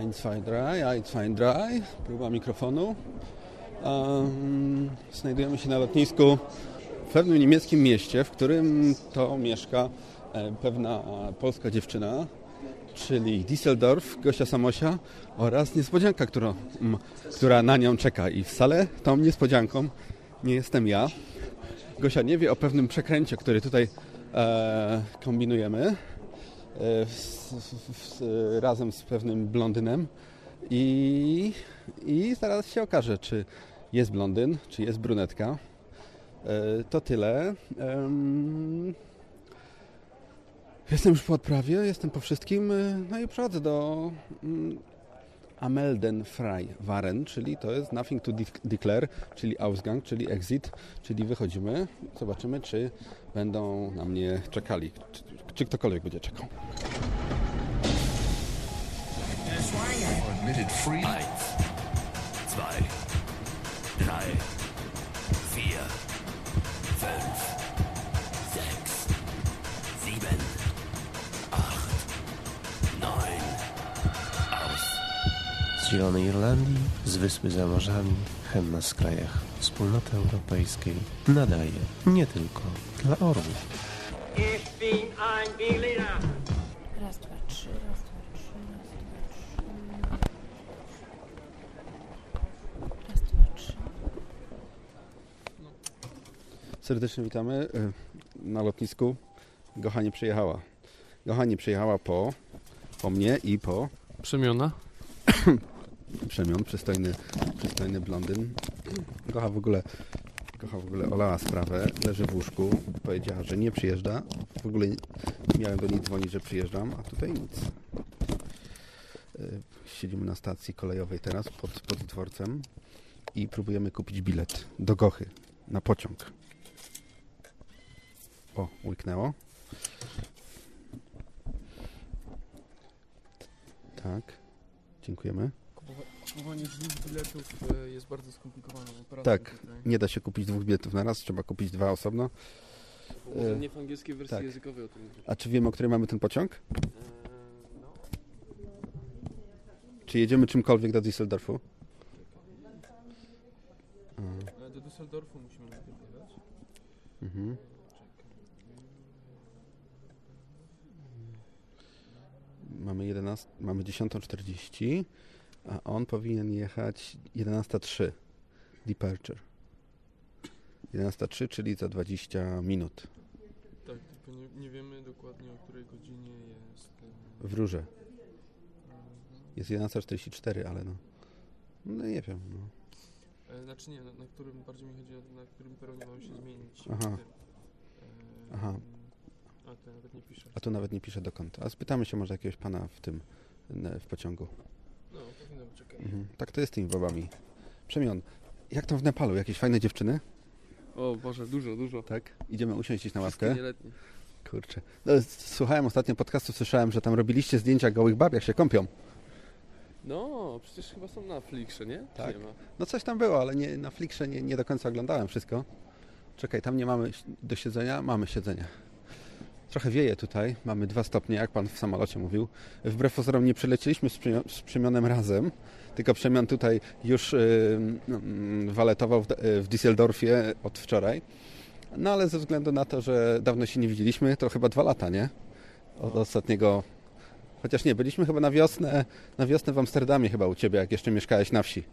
Eins, zwei, drei, eins, zwei, drei. Próba mikrofonu. Um, znajdujemy się na lotnisku w pewnym niemieckim mieście, w którym to mieszka e, pewna polska dziewczyna, czyli Düsseldorf, Gosia Samosia oraz niespodzianka, którą, która na nią czeka. I wcale tą niespodzianką nie jestem ja. Gosia nie wie o pewnym przekręcie, który tutaj e, kombinujemy e, razem z pewnym blondynem i, i zaraz się okaże, czy jest blondyn, czy jest brunetka. E, to tyle. Em, Jestem już po odprawie, jestem po wszystkim. e, No i przechodzę do mm, Amelden Frei Waren, czyli to jest nothing to de- declare, czyli Ausgang, czyli exit, czyli wychodzimy. Zobaczymy, czy będą na mnie czekali, czy, ktokolwiek będzie czekał. Admitted free. Eins, zwei, drei, vier, fünf, sechs, sieben, acht, neun. Aus. Z Zielonej Irlandii, z Wyspy za morzami, henna z krajach Wspólnoty Europejskiej nadaje nie tylko dla orłów. Ich bin ein Berliner. Raz, dwa, trzy, raz, dwa, trzy, raz, dwa, trzy. Raz, dwa, trzy. Serdecznie witamy y, na lotnisku. Gocha nie przyjechała. Gocha nie przyjechała po, po mnie i po Przemiona? Przemian, przystojny, przystojny blondyn. Gocha w ogóle, Gocha w ogóle olała sprawę, leży w łóżku, powiedziała, że nie przyjeżdża. W ogóle miałem do niej dzwonić, że przyjeżdżam, a tutaj nic. Y, Siedzimy na stacji kolejowej teraz pod, pod dworcem i próbujemy kupić bilet do Gochy na pociąg. O, łyknęło. Tak, dziękujemy. Kupowanie dwóch biletów e, jest bardzo skomplikowaną operacją. Tak, tutaj. nie da się kupić dwóch biletów na raz, trzeba kupić dwa osobno. Może e, nie w angielskiej wersji tak. językowej o tym mówię. A czy wiemy, o której mamy ten pociąg? E, no, Czy jedziemy czymkolwiek do Düsseldorfu? do Düsseldorfu musimy najpierw jechać. Mhm. Mamy, 11, mamy 10.40, a on powinien jechać 11.03. Departure. 11.03, czyli za 20 minut. Tak, tylko nie, nie wiemy dokładnie o której godzinie jest. e, W Rurze. mhm. Jest 11.44, ale no. No nie wiem. No. E, Znaczy nie, na, na którym bardziej mi chodzi to, na którym peronie mamy się zmienić. Aha. E, Aha. A to nawet nie pisze. A tu nawet nie pisze dokąd. A spytamy się może jakiegoś pana w tym, w pociągu. No, powinno być okej. Mhm. Tak to jest z tymi babami. Przemian, jak tam w Nepalu? Jakieś fajne dziewczyny? O Boże, dużo, dużo. Tak. Idziemy usiąść gdzieś na ławkę. nieletnie. Kurczę. No, słuchałem ostatnio podcastu, słyszałem, że tam robiliście zdjęcia gołych bab, jak się kąpią. No, przecież chyba są na Flickrze, nie? Czy Tak. Nie ma. No coś tam było, ale nie, na Flickrze nie, nie do końca oglądałem wszystko. Czekaj, tam nie mamy do siedzenia? Mamy siedzenie. Trochę wieje tutaj, mamy dwa stopnie, jak pan w samolocie mówił. Wbrew pozorom nie przylecieliśmy z, z Przemionem razem, tylko Przemian tutaj już yy, mm, waletował w, w Düsseldorfie od wczoraj. No ale ze względu na to, że dawno się nie widzieliśmy, to chyba dwa lata, nie? Od ostatniego... Chociaż nie, byliśmy chyba na wiosnę, na wiosnę w Amsterdamie chyba u Ciebie, jak jeszcze mieszkałeś na wsi.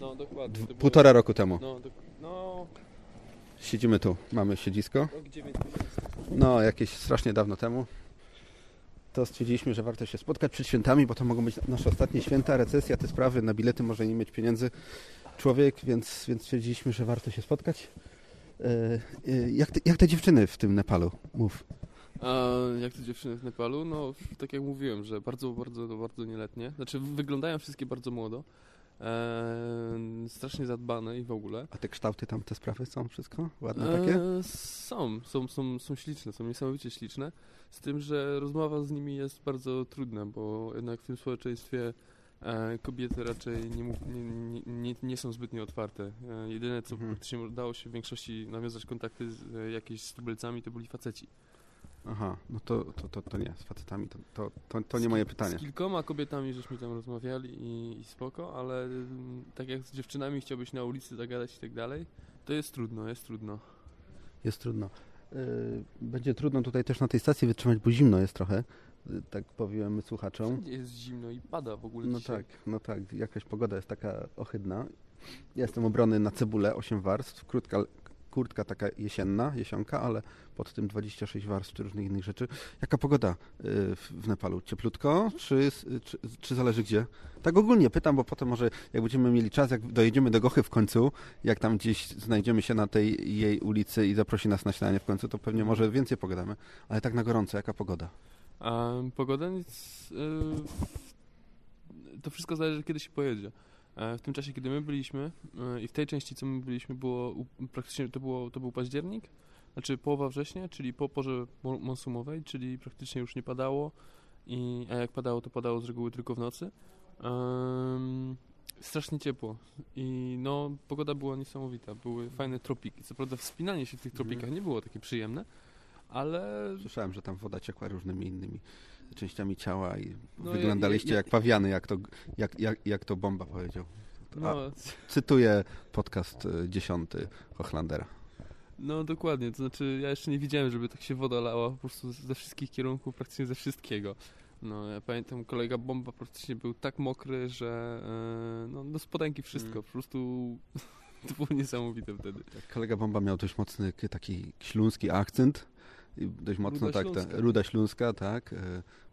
No, dokładnie. Półtora roku temu. No, no, Siedzimy tu, mamy siedzisko. rok 9 miesięcy. No, jakieś strasznie dawno temu. To stwierdziliśmy, że warto się spotkać przed świętami, bo to mogą być nasze ostatnie święta, recesja, te sprawy, na bilety może nie mieć pieniędzy człowiek, więc, więc stwierdziliśmy, że warto się spotkać. E, e, jak, te, jak te dziewczyny w tym Nepalu? Mów. A jak te dziewczyny w Nepalu? No, tak jak mówiłem, że bardzo, bardzo, bardzo nieletnie. Znaczy, wyglądają wszystkie bardzo młodo. Eee, strasznie zadbane i w ogóle. A te kształty tam, te sprawy są wszystko? Ładne takie? Eee, są, są, są, są śliczne, są niesamowicie śliczne. Z tym, że rozmowa z nimi jest bardzo trudna, bo jednak w tym społeczeństwie e, kobiety raczej nie, mów, nie, nie, nie, są zbytnio otwarte. E, jedyne, co Mhm. praktycznie udało się w większości nawiązać kontakty z, e, jakieś z tubylcami, to byli faceci. Aha, no to, to, to, to nie, z facetami to, to, to, to nie moje pytanie. Z kilkoma kobietami żeśmy tam rozmawiali i, i spoko, ale mm, tak jak z dziewczynami chciałbyś na ulicy zagadać i tak dalej, to jest trudno, jest trudno. Jest trudno. Yy, Będzie trudno tutaj też na tej stacji wytrzymać, bo zimno jest trochę. Yy, Tak powiemy słuchaczom. Wszędzie jest zimno i pada w ogóle No dzisiaj. tak, no tak, jakaś pogoda jest taka ohydna. Ja jestem ubrany na cebulę, 8 warstw, krótka, kurtka taka jesienna, jesionka, ale pod tym 26 warstw czy różnych innych rzeczy. Jaka pogoda y, w, Nepalu? Cieplutko, czy, czy, czy zależy gdzie? Tak ogólnie pytam, bo potem może jak będziemy mieli czas, jak dojedziemy do Gochy w końcu, jak tam gdzieś znajdziemy się na tej jej ulicy i zaprosi nas na śniadanie w końcu, to pewnie może więcej pogadamy. Ale tak na gorąco, jaka pogoda? A pogoda nic. y, to wszystko zależy, kiedy się pojedzie. E, W tym czasie, kiedy my byliśmy y, i w tej części, co my byliśmy, było praktycznie to, było, to był październik, znaczy połowa września, czyli po porze mo- monsumowej, czyli praktycznie już nie padało, i, a jak padało, to padało z reguły tylko w nocy. Em, strasznie ciepło i no, pogoda była niesamowita, były fajne tropiki. Co prawda wspinanie się w tych tropikach nie było takie przyjemne, ale Słyszałem, że tam woda ciekła różnymi innymi częściami ciała i No, wyglądaliście ja- ja- jak pawiany, jak to, jak, jak, jak to Bomba powiedział. no, A, cytuję podcast y, dziesiąty Hochlandera. No dokładnie, to znaczy ja jeszcze nie widziałem, żeby tak się woda lała po prostu ze wszystkich kierunków, praktycznie ze wszystkiego. No ja pamiętam kolega Bomba praktycznie był tak mokry, że e, no do spodenki wszystko, Mm. po prostu to było niesamowite wtedy. Kolega Bomba miał dość mocny taki śląski akcent. Dość mocno Ruda tak, ta. Ruda Śląska, tak. y,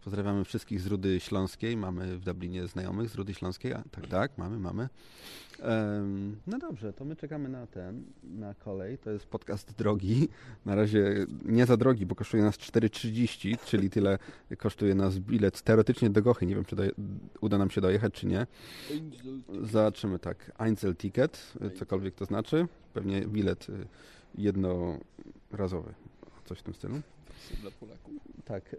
Pozdrawiamy wszystkich z Rudy Śląskiej. Mamy w Dublinie znajomych z Rudy Śląskiej. A, tak, tak, mamy, mamy. Em, no dobrze, to my czekamy na ten, na kolej. To jest podcast drogi. Na razie nie za drogi, bo kosztuje nas 4,30, czyli tyle kosztuje nas bilet teoretycznie do Gochy. Nie wiem, czy doje- uda nam się dojechać, czy nie. Zobaczymy tak. Einzelticket, y, cokolwiek to znaczy. Pewnie bilet y, jednorazowy. Coś w tym stylu. Dla Polaków. Tak, y,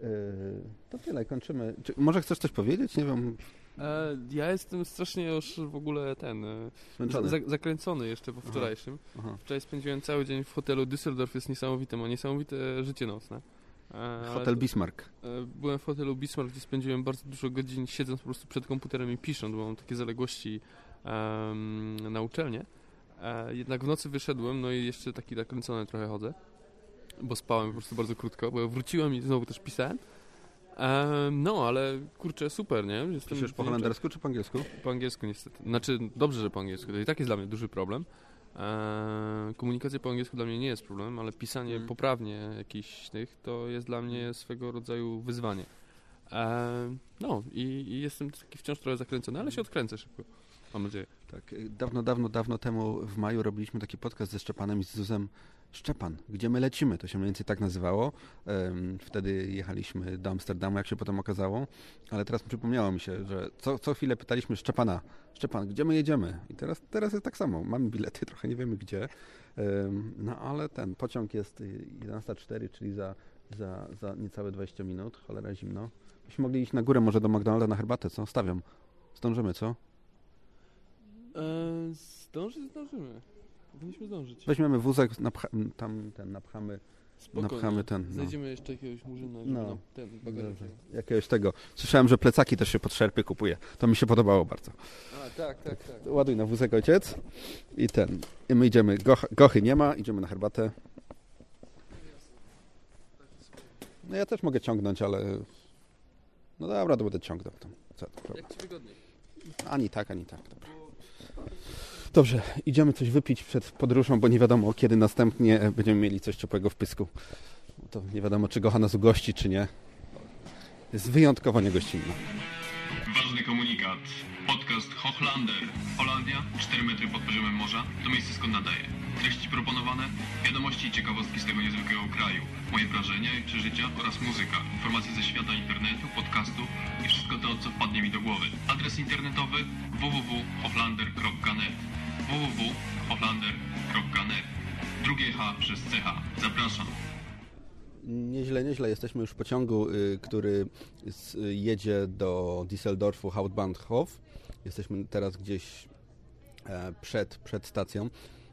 to tyle, kończymy. Czy, może chcesz coś powiedzieć? Nie wiem, E, ja jestem strasznie już w ogóle ten, e, za, zakręcony jeszcze po wczorajszym. Aha. Wczoraj spędziłem cały dzień w hotelu Düsseldorf, jest niesamowite, ma niesamowite życie nocne. E, Hotel Bismarck. E, Byłem w hotelu Bismarck, gdzie spędziłem bardzo dużo godzin siedząc po prostu przed komputerem i pisząc, bo mam takie zaległości em, na uczelnię. E, jednak w nocy wyszedłem, no i jeszcze taki nakręcony trochę chodzę, bo spałem po prostu bardzo krótko, bo wróciłem i znowu też pisałem. Em, no, ale kurczę, super, nie? Jestem Piszesz po holendersku czy po angielsku? po angielsku niestety. Znaczy, dobrze, że po angielsku. To i tak jest dla mnie duży problem. Eee, komunikacja po angielsku dla mnie nie jest problemem, ale pisanie Mm. poprawnie jakichś tych to jest dla mnie swego rodzaju wyzwanie. Eee, no i, i jestem taki wciąż trochę zakręcony, ale się odkręcę szybko. Mam nadzieję. Tak, dawno, dawno, dawno temu w maju robiliśmy taki podcast ze Szczepanem i z Zuzem Szczepan, gdzie my lecimy, to się mniej więcej tak nazywało. Wtedy jechaliśmy do Amsterdamu, jak się potem okazało, ale teraz przypomniało mi się, że co, co chwilę pytaliśmy Szczepana, Szczepan, gdzie my jedziemy? I teraz, teraz jest tak samo, mamy bilety, trochę nie wiemy gdzie, no ale ten pociąg jest y, 11.04, czyli za, za, za niecałe 20 minut, cholera zimno. Byśmy mogli iść na górę może do McDonalda na herbatę, co? Stawiam. Zdążymy, co? Eee, zdążyć, zdążymy. Powinniśmy zdążyć. Weźmiemy wózek, napcha, tam ten napchamy Spokojnie. napchamy ten, no. Znajdziemy jeszcze jakiegoś murzyna, żeby No. nam ten bagażek. jakiegoś tego. Słyszałem, że plecaki też się pod szerpy kupuje. To mi się podobało bardzo. A, tak, tak, tak. Ładuj na wózek ojciec i ten. I my idziemy. Goch, gochy nie ma, idziemy na herbatę. No ja też mogę ciągnąć, ale... No dobra, to będę ciągnął. Tam. Co. Jak ci wygodniej. Ani tak, ani tak. Dobra. Dobrze, idziemy coś wypić przed podróżą, bo nie wiadomo, kiedy następnie e, będziemy mieli coś ciepłego w pysku. To nie wiadomo, czy Gocha nas ugości, czy nie. Jest wyjątkowo niegościnna. Ważny komunikat. Podcast Hochlander. Holandia, 4 metry pod poziomem morza, to miejsce skąd nadaje. Treści proponowane, wiadomości i ciekawostki z tego niezwykłego kraju. Moje wrażenia i przeżycia oraz muzyka. Informacje ze świata internetu, podcastu i wszystko to, co wpadnie mi do głowy. Adres internetowy www.hochlander.net www.hochlander.net Drugie H przez CH. Zapraszam. Nieźle, nieźle. Jesteśmy już w pociągu, y, który y, jedzie do Düsseldorfu Hauptbahnhof. Jesteśmy teraz gdzieś e, przed, przed stacją.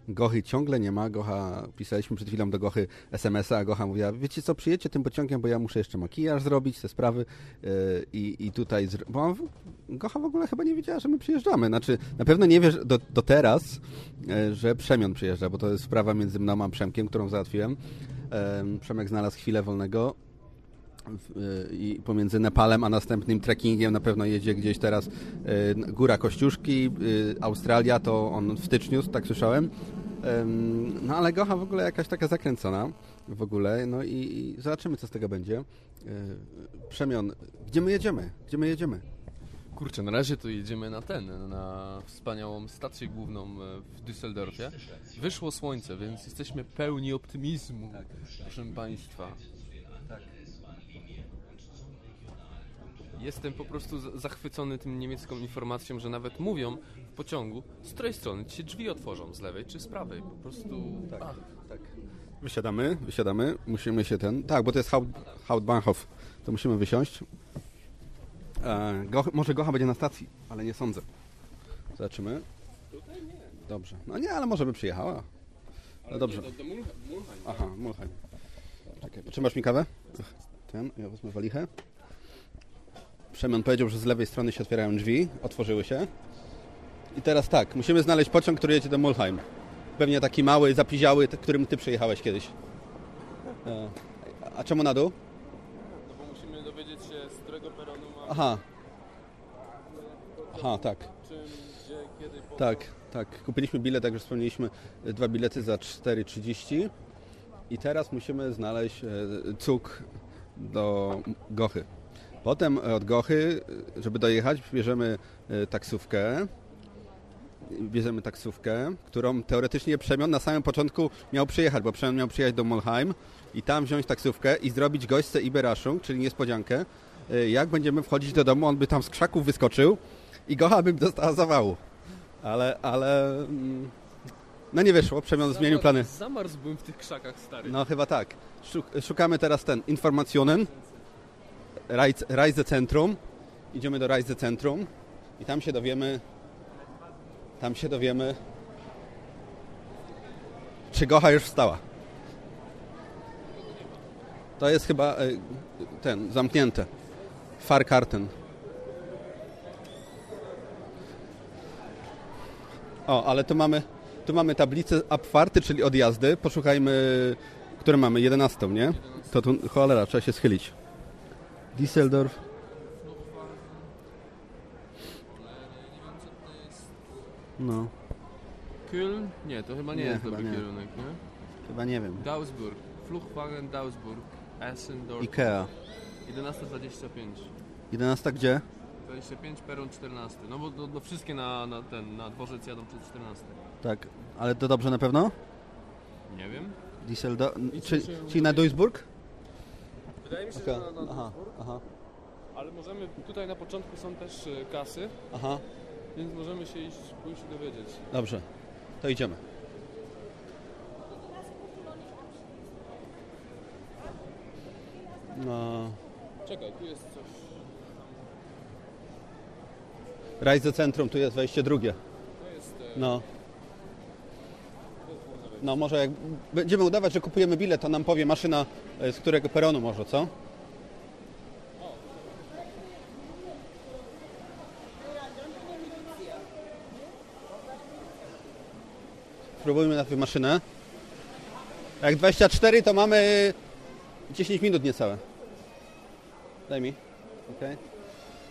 Gochy ciągle nie ma. Gocha, pisaliśmy przed chwilą do Gochy SMS-a, a Gocha mówiła, wiecie co, przyjedźcie tym pociągiem, bo ja muszę jeszcze makijaż zrobić, te sprawy yy, i, i tutaj... Zr... Bo Gocha w ogóle chyba nie wiedziała, że my przyjeżdżamy. Znaczy, na pewno nie wie że do, do teraz, yy, że Przemion przyjeżdża, bo to jest sprawa między mną a Przemkiem, którą załatwiłem. Yy, Przemek znalazł chwilę wolnego i pomiędzy Nepalem a następnym trekkingiem na pewno jedzie gdzieś teraz y, Góra Kościuszki, y, Australia, to on w styczniu, tak słyszałem. No ale Gocha w ogóle jakaś taka zakręcona w ogóle, no i, i zobaczymy co z tego będzie. Y, Przemion, gdzie my jedziemy? Gdzie my jedziemy? Kurczę, na razie to jedziemy na ten, na wspaniałą stację główną e, w Düsseldorfie. Wyszło słońce, więc jesteśmy pełni optymizmu, proszę Państwa. Jestem po prostu zachwycony tym niemiecką informacją, że nawet mówią w pociągu, z której strony ci się drzwi otworzą, z lewej czy z prawej. Po prostu... Ach, Tak. Wysiadamy, wysiadamy, musimy się ten... Tak, bo to jest Hauptbahnhof, to musimy wysiąść. E, Goch, może Gocha będzie na stacji, ale nie sądzę. Zobaczymy. Dobrze. No nie, ale może by przyjechała. No dobrze. do, do Mulheim. Aha, Mulheim. Czekaj, potrzymasz mi kawę? Ten, ja wezmę walichę. Przemian powiedział, że z lewej strony się otwierają drzwi, otworzyły się. I teraz tak, musimy znaleźć pociąg, który jedzie do Mulheim. Pewnie taki mały, zapiziały, którym ty przejechałeś kiedyś. E, A czemu na dół? No bo musimy dowiedzieć się, z którego peronu ma Aha. Aha, tak. czym, gdzie, kiedy, po Tak, tak. Kupiliśmy bilet, jak już wspomnieliśmy, e, dwa bilety za 4,30 i teraz musimy znaleźć e, cuk do Gochy. Potem od Gochy, e, żeby dojechać, bierzemy e, taksówkę. Bierzemy taksówkę, którą teoretycznie Przemian na samym początku miał przyjechać, bo Przemian miał przyjechać do Molheim i tam wziąć taksówkę i zrobić gośce Iberaszung, czyli niespodziankę. E, Jak będziemy wchodzić do domu, on by tam z krzaków wyskoczył i Gocha by dostała zawału. Ale, ale... mm, No nie wyszło, Przemian zmienił plany. Zamarzłbym w tych krzakach, stary. No chyba tak. Szuk- Szukamy teraz ten Informationen, Reise- Reisezentrum. Idziemy do Reisezentrum i tam się dowiemy, tam się dowiemy, czy Gocha już wstała. To jest chyba e, ten, zamknięte. Farkarten. O, ale tu mamy, tu mamy tablicę Abfahrty, czyli odjazdy. Poszukajmy, które mamy? 11, nie? To tu, cholera, trzeba się schylić. Düsseldorf. No, Köln? Nie, to chyba nie, Nie, jest chyba dobry nie. kierunek, nie? chyba nie wiem. Dausburg. Fluchtwagen Dausburg. Essendorf. Ikea. 11.25. 11 gdzie? 25, peron 14. No bo to, to wszystkie na, na ten, na dworzec jadą przed 14. Tak, ale to dobrze na pewno? Nie wiem. Düsseldorf, czy, czyli na Duisburg? Wydaje mi się, Okej. że na, na Aha, aha, Ale możemy, tutaj na początku są też e, kasy, aha, więc możemy się iść, pójść i dowiedzieć. dobrze. To idziemy. No, Czekaj, tu jest coś. Reisezentrum, tu jest wejście drugie. To jest... No. No może jak będziemy udawać, że kupujemy bilet, to nam powie maszyna e, z którego peronu może, co? Spróbujmy na maszynę. Jak 24 to mamy 10 minut niecałe. Daj mi. Okej.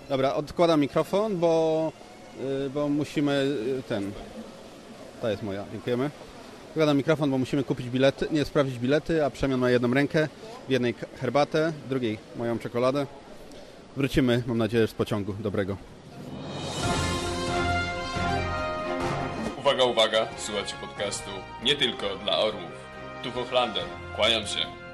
Dobra, odkładam mikrofon, bo, y, bo musimy y, ten. To jest moja, dziękujemy. Odkładam mikrofon, bo musimy kupić bilety, nie sprawdzić bilety, a Przemian ma jedną rękę, w jednej herbatę, w drugiej moją czekoladę. Wrócimy, mam nadzieję, z pociągu dobrego. Uwaga, uwaga, słuchajcie podcastu nie tylko dla orłów. Tu Hochlander, kłaniam się.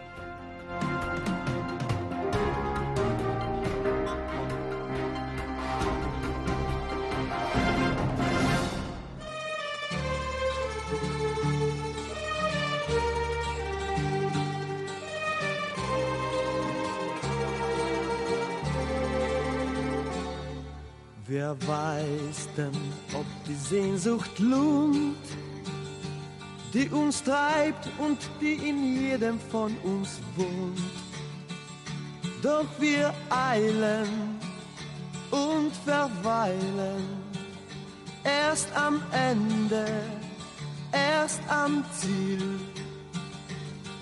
Wer weiß denn, ob die Sehnsucht lohnt? die uns treibt und die in jedem von uns wohnt. Doch wir eilen und verweilen erst am Ende, erst am Ziel.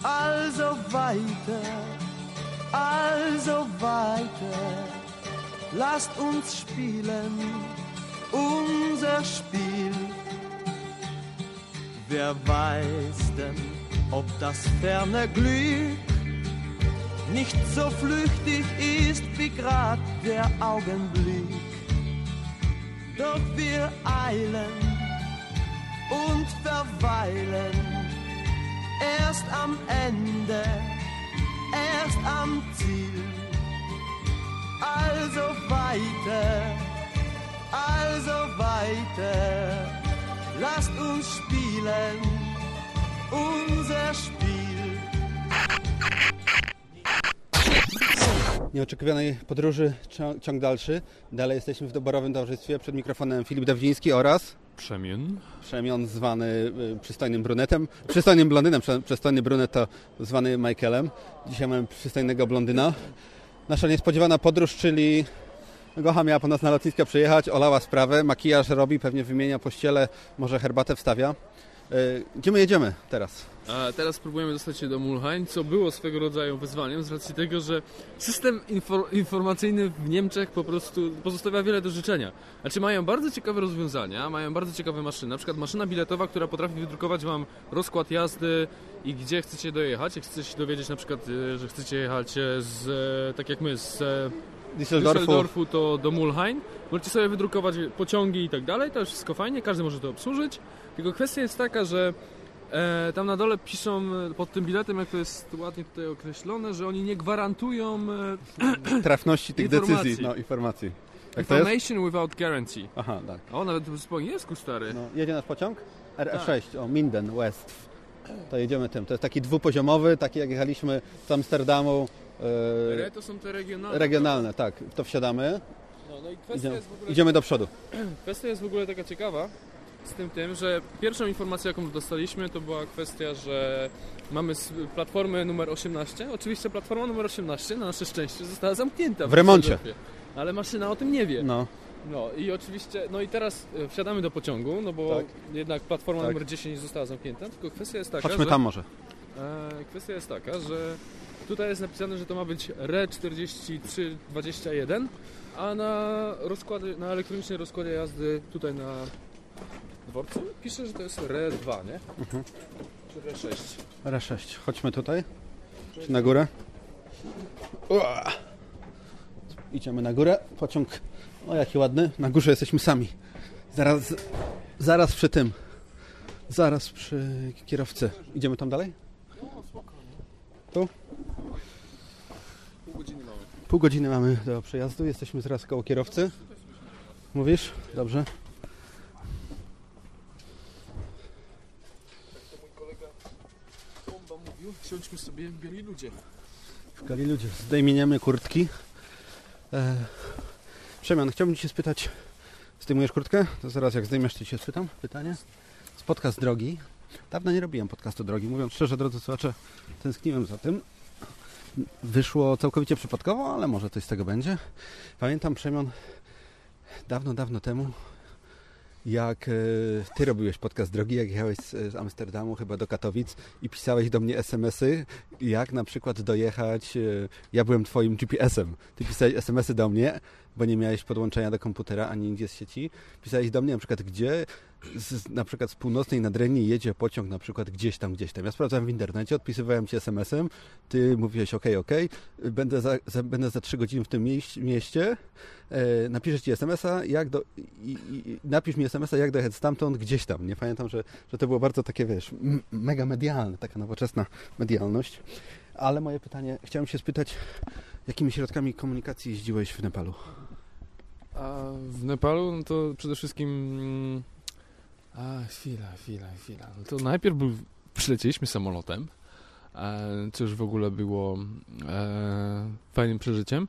Also weiter, also weiter, lasst uns spielen unser Spiel. Wer weiß denn, ob das ferne Glück nicht so flüchtig ist wie grad der Augenblick. Doch wir eilen und verweilen erst am Ende, erst am Ziel. Also weiter, also weiter, lasst uns spielen unser Spiel. Nieoczekiwanej podróży cią- ciąg dalszy. Dalej jesteśmy w doborowym towarzystwie. Przed mikrofonem Filip Dawdziński oraz Przemian. Przemion zwany y, przystojnym brunetem. Przystojnym blondynem, przystojny brunet to zwany Michaelem. Dzisiaj mamy przystojnego blondyna. Nasza niespodziewana podróż, czyli Gocha miała po nas na lotnisko przyjechać, olała sprawę, makijaż robi, pewnie wymienia pościele, może herbatę wstawia. Y, Gdzie my jedziemy teraz? A teraz próbujemy dostać się do Mulheim, co było swego rodzaju wyzwaniem z racji tego, że system infor- informacyjny w Niemczech po prostu pozostawia wiele do życzenia. Znaczy mają bardzo ciekawe rozwiązania, mają bardzo ciekawe maszyny, na przykład maszyna biletowa, która potrafi wydrukować Wam rozkład jazdy i gdzie chcecie dojechać. Jak chcecie się dowiedzieć na przykład, e, że chcecie jechać e, z, e, tak jak my, z e, Düsseldorfu. Düsseldorfu to do Mulheim. Możecie sobie wydrukować pociągi i tak dalej, to jest wszystko fajnie, każdy może to obsłużyć. Tylko kwestia jest taka, że e, tam na dole piszą e, pod tym biletem, jak to jest ładnie tutaj określone, że oni nie gwarantują e, Trafności tych Informacji. decyzji. No, informacji. Jest? information without guarantee. Aha, tak. A on nawet po angielsku stary. No, jedzie nasz pociąg? RE6, o Minden West. To jedziemy tym. To jest taki dwupoziomowy, taki jak jechaliśmy z Amsterdamu. e, Re to są te regionalne. regionalne, tak. W to wsiadamy. No, no i kwestia Idziemy, jest w ogóle idziemy do przodu. Kwestia jest w ogóle taka ciekawa z tym tym, że pierwszą informację jaką dostaliśmy to była kwestia, że mamy z platformy numer 18. Oczywiście platforma numer 18 na nasze szczęście została zamknięta. W remoncie. Düsseldorfie. Ale maszyna o tym nie wie. No, No i oczywiście, no i teraz e, wsiadamy do pociągu, no bo Tak. jednak platforma Tak. numer 10 została zamknięta, tylko kwestia jest taka, chodźmy że, tam może. E, kwestia jest taka, że tutaj jest napisane, że to ma być RE 4321, a na rozkłady, na elektronicznej rozkładzie jazdy tutaj na dworcu pisze, że to jest RE 2, nie? Mhm. Czy RE 6. RE6, chodźmy tutaj. Czy na górę? Ua! Idziemy na górę. Pociąg, o jaki ładny. Na górze jesteśmy sami. Zaraz, zaraz przy tym. Zaraz przy kierowcy. Idziemy tam dalej? Tu? Pół godziny mamy. Pół godziny mamy do przejazdu. Jesteśmy zaraz koło kierowcy. Mówisz? Dobrze. To mój kolega Bomba mówił, siądźmy sobie biali ludzie. Szukali ludzie. Zdejmieniemy kurtki. E, Przemian, chciałbym Cię spytać, zdejmujesz kurtkę? To zaraz jak zdejmiesz, to Cię spytam. Pytanie. Z podcast drogi. Dawno nie robiłem podcastu drogi. Mówiąc szczerze, drodzy słuchacze, tęskniłem za tym. Wyszło całkowicie przypadkowo, ale może coś z tego będzie. Pamiętam, Przemian, dawno, dawno temu, jak e, Ty robiłeś podcast drogi, jak jechałeś z, z Amsterdamu chyba do Katowic i pisałeś do mnie SMS-y, jak na przykład dojechać. e, Ja byłem Twoim GPS-em. Ty pisałeś SMS-y do mnie, bo nie miałeś podłączenia do komputera ani nigdzie z sieci. Pisałeś do mnie na przykład, gdzie z, na przykład z północnej Nadrenii jedzie pociąg na przykład gdzieś tam, gdzieś tam. Ja sprawdzałem w internecie, odpisywałem Ci SMS-em, Ty mówiłeś ok, ok, będę za, za, będę za 3 godziny w tym mieś, mieście, e, napiszę Ci SMS-a, jak do, i, i, napisz mi SMS-a, jak dojechać stamtąd, gdzieś tam. Nie pamiętam, że, że to było bardzo takie, wiesz, mega medialne, taka nowoczesna medialność. Ale moje pytanie, chciałem się spytać, jakimi środkami komunikacji jeździłeś w Nepalu? A w Nepalu no to przede wszystkim... mm, A, chwila, chwila, chwila. No to najpierw był, przylecieliśmy samolotem, co już w ogóle było e, fajnym przeżyciem.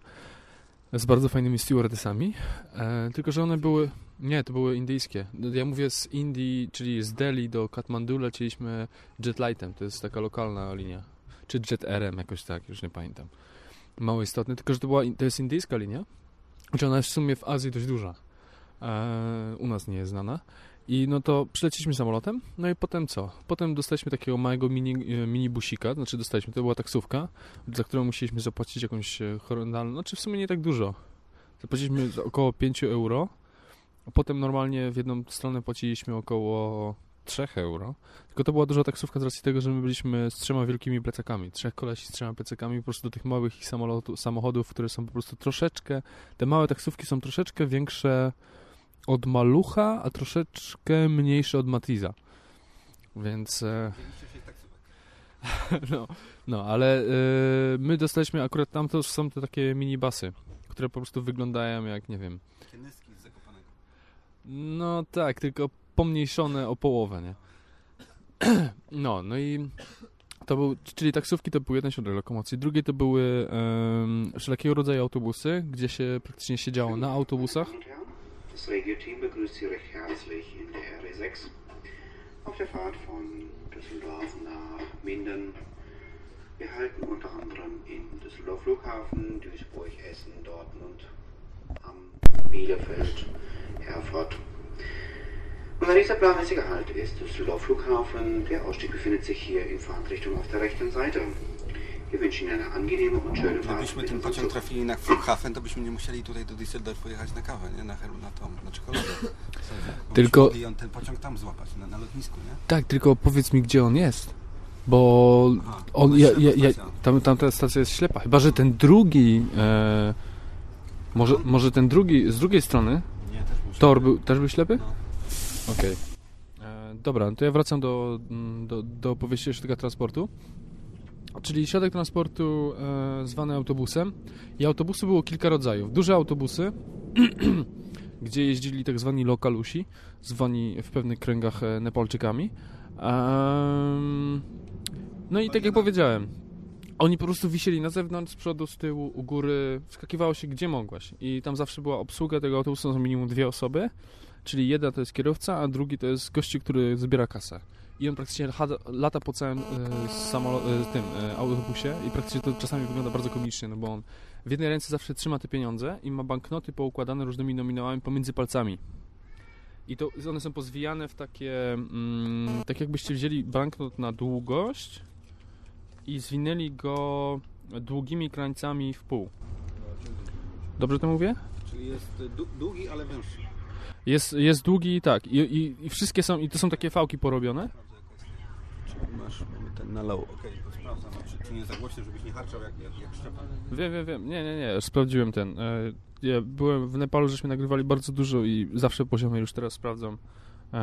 z bardzo fajnymi stewardessami, e, tylko że one były, nie, to były indyjskie. Ja mówię z Indii, czyli z Delhi do Kathmandu lecieliśmy Jetlightem, to jest taka lokalna linia, czy Jet RM jakoś tak, już nie pamiętam. Mało istotne, tylko że to, była, to jest indyjska linia, że ona jest w sumie w Azji dość duża. E, u nas nie jest znana. I no to przyleciliśmy samolotem, no i potem co? Potem dostaliśmy takiego małego mini, e, minibusika, znaczy dostaliśmy, to była taksówka, za którą musieliśmy zapłacić jakąś e, horrendalną, znaczy w sumie nie tak dużo. Zapłaciliśmy za około 5 euro, a potem normalnie w jedną stronę płaciliśmy około 3 euro. Tylko to była duża taksówka z racji tego, że my byliśmy z trzema wielkimi plecakami. Trzech kolesi z trzema plecakami po prostu do tych małych ich samolotu, samochodów, które są po prostu troszeczkę, te małe taksówki są troszeczkę większe od Malucha, a troszeczkę mniejsze od Matiza. Więc... E, no, no, ale e, my dostaliśmy akurat tam to są te takie minibusy, które po prostu wyglądają jak, nie wiem... No tak, tylko pomniejszone o połowę, nie? No, no i to był, czyli taksówki to był jeden środek lokomocji, drugie to były um, wszelkiego rodzaju autobusy, gdzie się praktycznie siedziało na autobusach. Regio-Team begrüßt Sie recht herzlich in der RE6 auf der Fahrt von Düsseldorf nach Minden. Wir halten unter anderem in Düsseldorf Flughafen, Duisburg, Essen, Dortmund, Bielefeld, Erfurt. Unser nächster planmäßiger Halt ist Düsseldorf Flughafen. Der Ausstieg befindet sich hier in Fahrtrichtung auf der rechten Seite. Wir wünschen Ihnen eine angenehme und schöne Fahrt. Gdybyśmy unserem pociąg trafili na Flughafen, to byśmy nie musieli tutaj do Düsseldorfu jechać na kawę, nie? Na, na tą, na czekoladę. Tylko- mogli ten pociąg tam złapać, na, na lotnisku, nie? Tak, tylko powiedz mi, gdzie on jest. Bo Aha, on, ja, ja, ja, stacja. tam, tamta stacja jest ślepa. Chyba, że ten drugi. E, może, może ten drugi, z drugiej strony, Nie, też był tor był, też był ślepy? No. Okej. E, Dobra, no to ja wracam do, mm, do, do opowieści środka transportu. Czyli środek transportu e, zwany autobusem. I autobusy było kilka rodzajów. Duże autobusy, gdzie jeździli tak zwani lokalusi, zwani w pewnych kręgach e, Nepalczykami. No i tak jak powiedziałem, oni po prostu wisieli na zewnątrz, z przodu, z tyłu, u góry, wskakiwało się gdzie mogłaś. I tam zawsze była obsługa tego autobusu, są minimum dwie osoby, czyli jedna to jest kierowca, a drugi to jest gościu, który zbiera kasę. I on praktycznie lata, po całym e, e, tym e, autobusie i praktycznie to czasami wygląda bardzo komicznie, no bo on w jednej ręce zawsze trzyma te pieniądze i ma banknoty poukładane różnymi nominałami pomiędzy palcami. I to one są pozwijane w takie, mm, tak jakbyście wzięli banknot na długość i zwinęli go długimi krańcami w pół. Dobrze to mówię? Czyli jest długi, ale węższy. Jest, jest długi, tak. I, i, I wszystkie są, i to są takie fałki porobione. Masz mamy ten na low. Okej, to sprawdzam, czy, czy nie za głośno, żebyś nie harczał jak, jak, jak szczepan. Wiem, wiem, wiem. Nie, nie, nie. Sprawdziłem ten. E, Ja byłem w Nepalu, żeśmy nagrywali bardzo dużo i zawsze poziomy już teraz sprawdzam, e,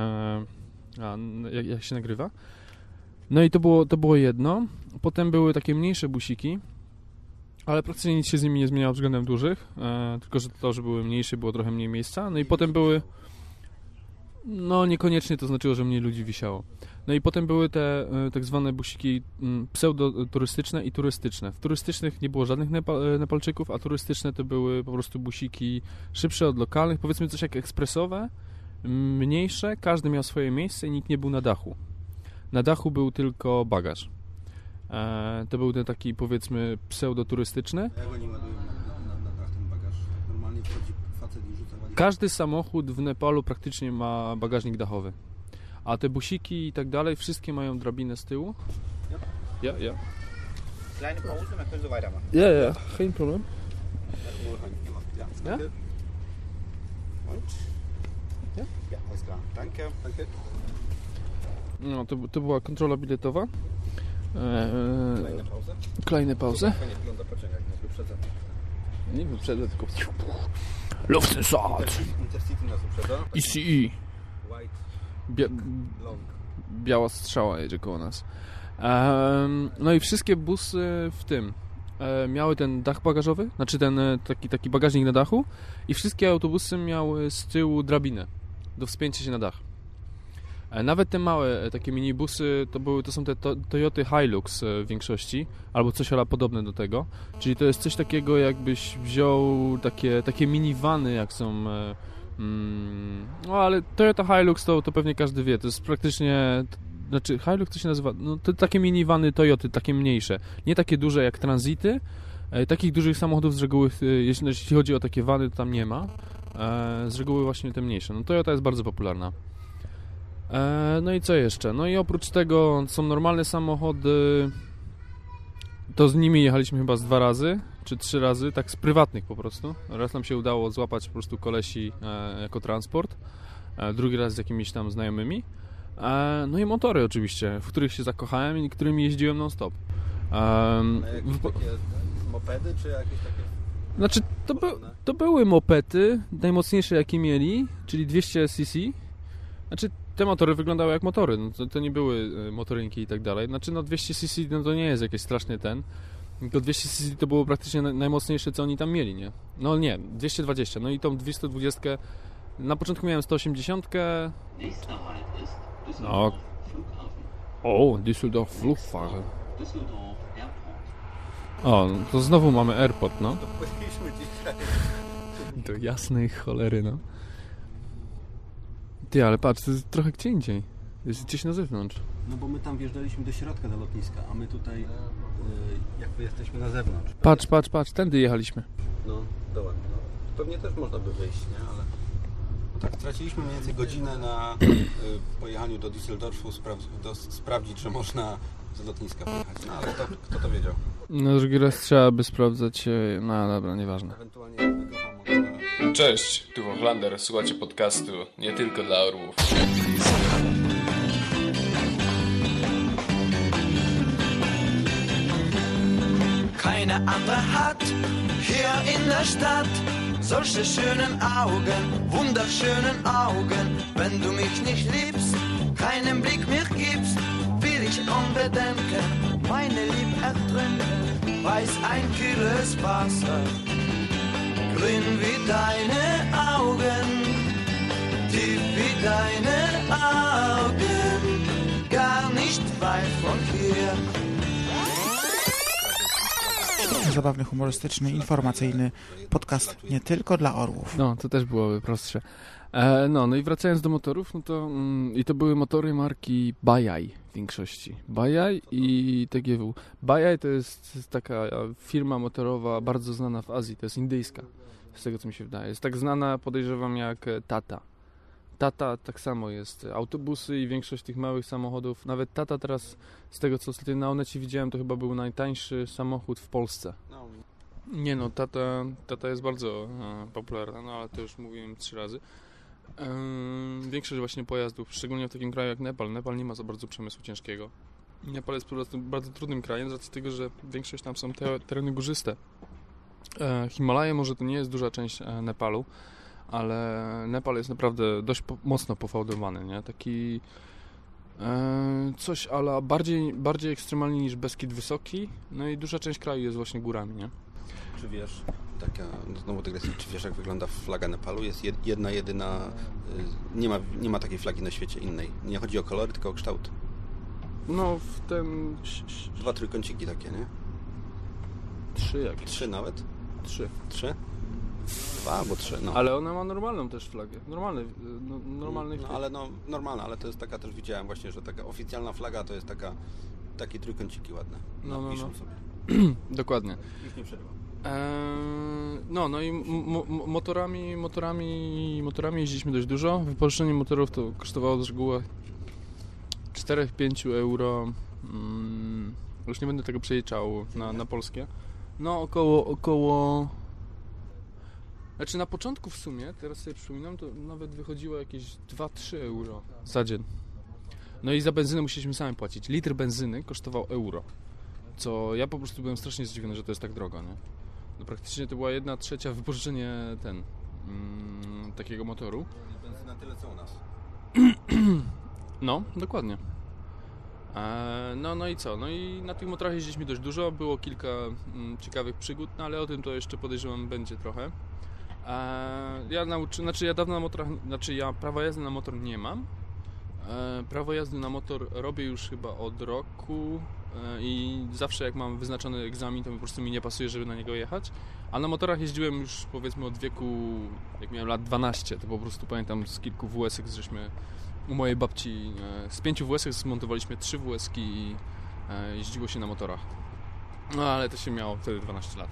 a, jak, jak się nagrywa. No i to było, to było jedno. Potem były takie mniejsze busiki, ale praktycznie nic się z nimi nie zmieniało względem dużych, e, tylko że to, że były mniejsze, było trochę mniej miejsca. No i potem były... No niekoniecznie to znaczyło, że mniej ludzi wisiało. No i potem były te e, tak zwane busiki mm, pseudo-turystyczne i turystyczne. W turystycznych nie było żadnych Nepa e, Nepalczyków, a turystyczne to były po prostu busiki szybsze od lokalnych, powiedzmy coś jak ekspresowe, m, mniejsze, każdy miał swoje miejsce i nikt nie był na dachu. Na dachu był tylko bagaż. E, to był ten taki powiedzmy pseudo-turystyczny. Każdy samochód w Nepalu praktycznie ma bagażnik dachowy. A te busiki i tak dalej, wszystkie mają drabinę z tyłu. Ja, ja. Kleine Pause, weitermachen. Ja, ja, geen problem. Ja, Ja? danke. Und? Ja? Ja, alles klar. Danke. Danke. No, to, to była kontrola biletowa. Kolejne pauzy. Nas wyprzedza. Nie wyprzedzę, tylko... Luftensat! Intercity nas wyprzedza. ICE. White, Bia biała strzała jedzie koło nas. No i wszystkie busy w tym e, miały ten dach bagażowy, znaczy ten e, taki, taki bagażnik na dachu i wszystkie autobusy miały z tyłu drabinę do wspięcia się na dach. E, Nawet te małe, e, takie minibusy, to, były, to są te to, Toyoty Hilux e, w większości, albo coś ale podobne do tego. Czyli to jest coś takiego, jakbyś wziął takie, takie minivany, jak są... Mm, no ale Toyota Hilux to, to pewnie każdy wie, to jest praktycznie... Znaczy, Hilux to się nazywa... No, to takie minivany Toyoty, takie mniejsze. Nie takie duże jak Transity. Takich dużych samochodów z reguły, e, jeśli, chodzi o takie wany, to tam nie ma. Z reguły właśnie te mniejsze. No Toyota jest bardzo popularna. E, no i co jeszcze? No i oprócz tego są normalne samochody. To z nimi jechaliśmy chyba z dwa razy, czy trzy razy, tak z prywatnych po prostu. Raz nam się udało złapać po prostu kolesi e, jako transport, e, drugi raz z jakimiś tam znajomymi. No i motory oczywiście, w których się zakochałem i którymi jeździłem non-stop. Em, w- mopedy, czy jakieś takie... znaczy, to, by, to były mopety, najmocniejsze jakie mieli, czyli 200 cc. Znaczy, te motory wyglądały jak motory, no to, to nie były e, motorynki i tak dalej. Znaczy, no 200 cc no to nie jest jakieś straszny ten. Tylko 200 cc to było praktycznie naj- najmocniejsze, co oni tam mieli, nie? No nie, 220. No i tą 220. Na początku miałem 180. Nächster Halt ist Düsseldorf No. Flughafen. O, Düsseldorf Flughafen. O, to znowu mamy airport, no. Do jasnej cholery, no. Ty, ale patrz, to jest trochę gdzie indziej. Jest gdzieś na zewnątrz. No bo my tam wjeżdżaliśmy do środka do lotniska, a my tutaj y, jakby jesteśmy na zewnątrz. Patrz, patrz, patrz, tędy jechaliśmy. No, dołem. No. Pewnie też można by wyjść, nie? Ale... Tak, straciliśmy mniej więcej godzinę na y, pojechaniu do Düsseldorfu, spraw- do, sprawdzić, czy można z lotniska pojechać. No ale to, kto to wiedział? No drugi raz trzeba by sprawdzać, no dobra, nieważne. Ewentualnie. Cześć, tu Hochlander, słuchacie podcastu nie tylko dla orłów. keine andere hat hier in der Stadt solche schönen Augen, wunderschönen Augen. Wenn du mich nicht liebst, keinen Blick mehr gibst, will ich unbedenken, meine Lieb ertrinken, weiß ein kühles Wasser, grün wie deine Augen, tief wie deine Augen, gar nicht weit von hier. Zabawny, humorystyczny, informacyjny podcast nie tylko dla orłów. No, to też byłoby prostsze. E, no, no i wracając do motorów, no to mm, i to były motory marki Bajaj w większości. Bajaj i TGW. Bajaj to jest taka firma motorowa bardzo znana w Azji, to jest indyjska, z tego co mi się wydaje. Jest tak znana, podejrzewam, jak e, Tata. Tata tak samo jest. Autobusy i większość tych małych samochodów. Nawet Tata teraz, z tego co ostatnio na Onecie widziałem, to chyba był najtańszy samochód w Polsce. No, Nie no, tata, tata jest bardzo e, popularna, no ale to już mówiłem trzy razy. Większość właśnie pojazdów, szczególnie w takim kraju jak Nepal. Nepal nie ma za bardzo przemysłu ciężkiego. Nepal jest po prostu bardzo trudnym krajem z racji tego, że większość tam są te, tereny górzyste. E, Himalaje może to nie jest duża część e, Nepalu, ale Nepal jest naprawdę dość po, mocno pofałdowany, nie? Taki e, coś ala bardziej, bardziej ekstremalnie niż Beskid Wysoki, no i duża część kraju jest właśnie górami, nie? Czy wiesz, taka, no znowu dygresja, czy wiesz jak wygląda flaga Nepalu? Jest jed- jedna, jedyna, y, nie ma, nie ma takiej flagi na świecie innej. Nie chodzi o kolory, tylko o kształt. No, w ten... Dwa trójkąciki takie, nie? Trzy jakieś. Trzy nawet? Trzy. Trzy? Dwa albo trzy, no. Ale ona ma normalną też flagę. Normalny, no, normalny No, ale no, normalna, ale to jest taka, też widziałem właśnie, że taka oficjalna flaga to jest taka, takie trójkąciki ładne. No, no, no. sobie. Dokładnie. Już nie przerywam. Eee, no, no i motorami, motorami, motorami jeździliśmy dość dużo. Wypożyczenie motorów to kosztowało z reguły 4-5 euro. Mm, już nie będę tego przeliczał na, na polskie. No, około, około... Znaczy na początku w sumie, teraz sobie przypominam, to nawet wychodziło jakieś 2-3 euro za dzień. No i za benzynę musieliśmy sami płacić. Litr benzyny kosztował euro. Co ja po prostu byłem strasznie zdziwiony, że to jest tak drogo, nie? No praktycznie to była jedna trzecia wypożyczenie ten mm, takiego motoru. Benzyna tyle co u nas. No, dokładnie. No, no i co? No i na tych motorach jeździliśmy dość dużo, było kilka mm, ciekawych przygód, no ale o tym to jeszcze podejrzewam będzie trochę. Ja nauczy, znaczy ja dawno na motorach, znaczy ja prawa jazdy na motor nie mam. E, prawo jazdy na motor robię już chyba od roku e, i zawsze jak mam wyznaczony egzamin, to po prostu mi nie pasuje, żeby na niego jechać. A na motorach jeździłem już powiedzmy od wieku, jak miałem lat 12, to po prostu pamiętam z kilku WS-ek, żeśmy u mojej babci e, z pięciu WS-ek zmontowaliśmy trzy WS-ki i e, jeździło się na motorach. No ale to się miało wtedy 12 lat,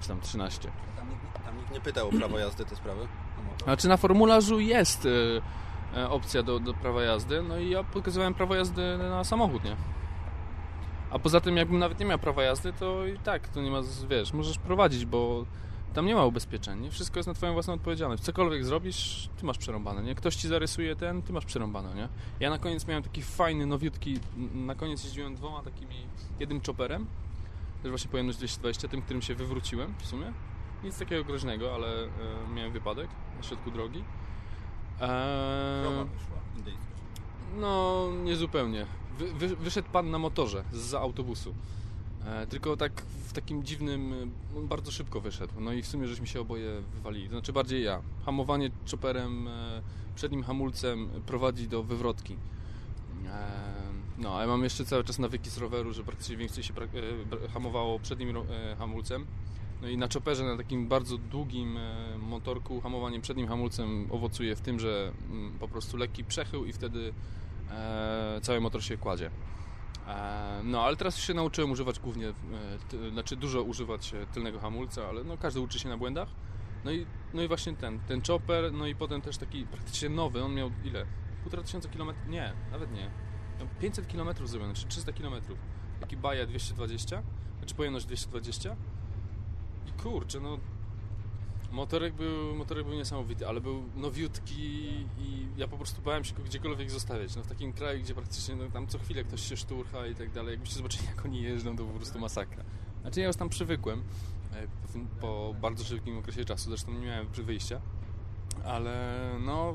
czy tam 13. Tam nikt, tam nikt nie pytał o prawo jazdy te sprawy. Znaczy na formularzu jest e, opcja do, do prawa jazdy, no i ja pokazywałem prawo jazdy na samochód, nie? A poza tym jakbym nawet nie miał prawa jazdy, to i tak, to nie ma, wiesz, możesz prowadzić, bo tam nie ma ubezpieczeń, nie? Wszystko jest na twoją własną odpowiedzialność. Cokolwiek zrobisz, ty masz przerąbane, nie? Ktoś ci zarysuje ten, ty masz przerąbane, nie? Ja na koniec miałem taki fajny, nowiutki, na koniec jeździłem dwoma takimi, jednym chopperem, też właśnie pojemność 220, tym, którym się wywróciłem w sumie. Nic takiego groźnego, ale e, miałem wypadek na środku drogi. Indyjska. no, niezupełnie. Wy, wy, wyszedł pan na motorze z autobusu. E, tylko tak w takim dziwnym, e, bardzo szybko wyszedł. No i w sumie żeśmy się oboje wywalili. To znaczy bardziej ja. Hamowanie chopperem, e, przednim hamulcem prowadzi do wywrotki. No, a ja mam jeszcze cały czas nawyki z roweru, że praktycznie więcej się hamowało przednim hamulcem. No i na chopperze, na takim bardzo długim motorku, hamowaniem przednim hamulcem owocuje w tym, że mm, po prostu lekki przechył i wtedy cały motor się kładzie. E, no, ale teraz się nauczyłem używać głównie, e, znaczy dużo używać e, tylnego hamulca, ale no każdy uczy się na błędach. No i, no i właśnie ten, ten chopper, no i potem też taki praktycznie nowy, on miał ile? Półtora tysiąca kilometrów? Nie, nawet nie. Miał 500 kilometrów zrobione, czy 300 kilometrów. Taki Baja 220, znaczy pojemność 220. I kurczę, no motorek był, motorek był niesamowity, ale był nowiutki i ja po prostu bałem się go gdziekolwiek zostawiać. No w takim kraju, gdzie praktycznie no, tam co chwilę ktoś się szturcha i tak dalej. Jakbyście zobaczyli, jak oni jeżdżą, to po prostu masakra. Znaczy ja już tam przywykłem e, po, po bardzo szybkim okresie czasu, zresztą nie miałem wyjścia, ale no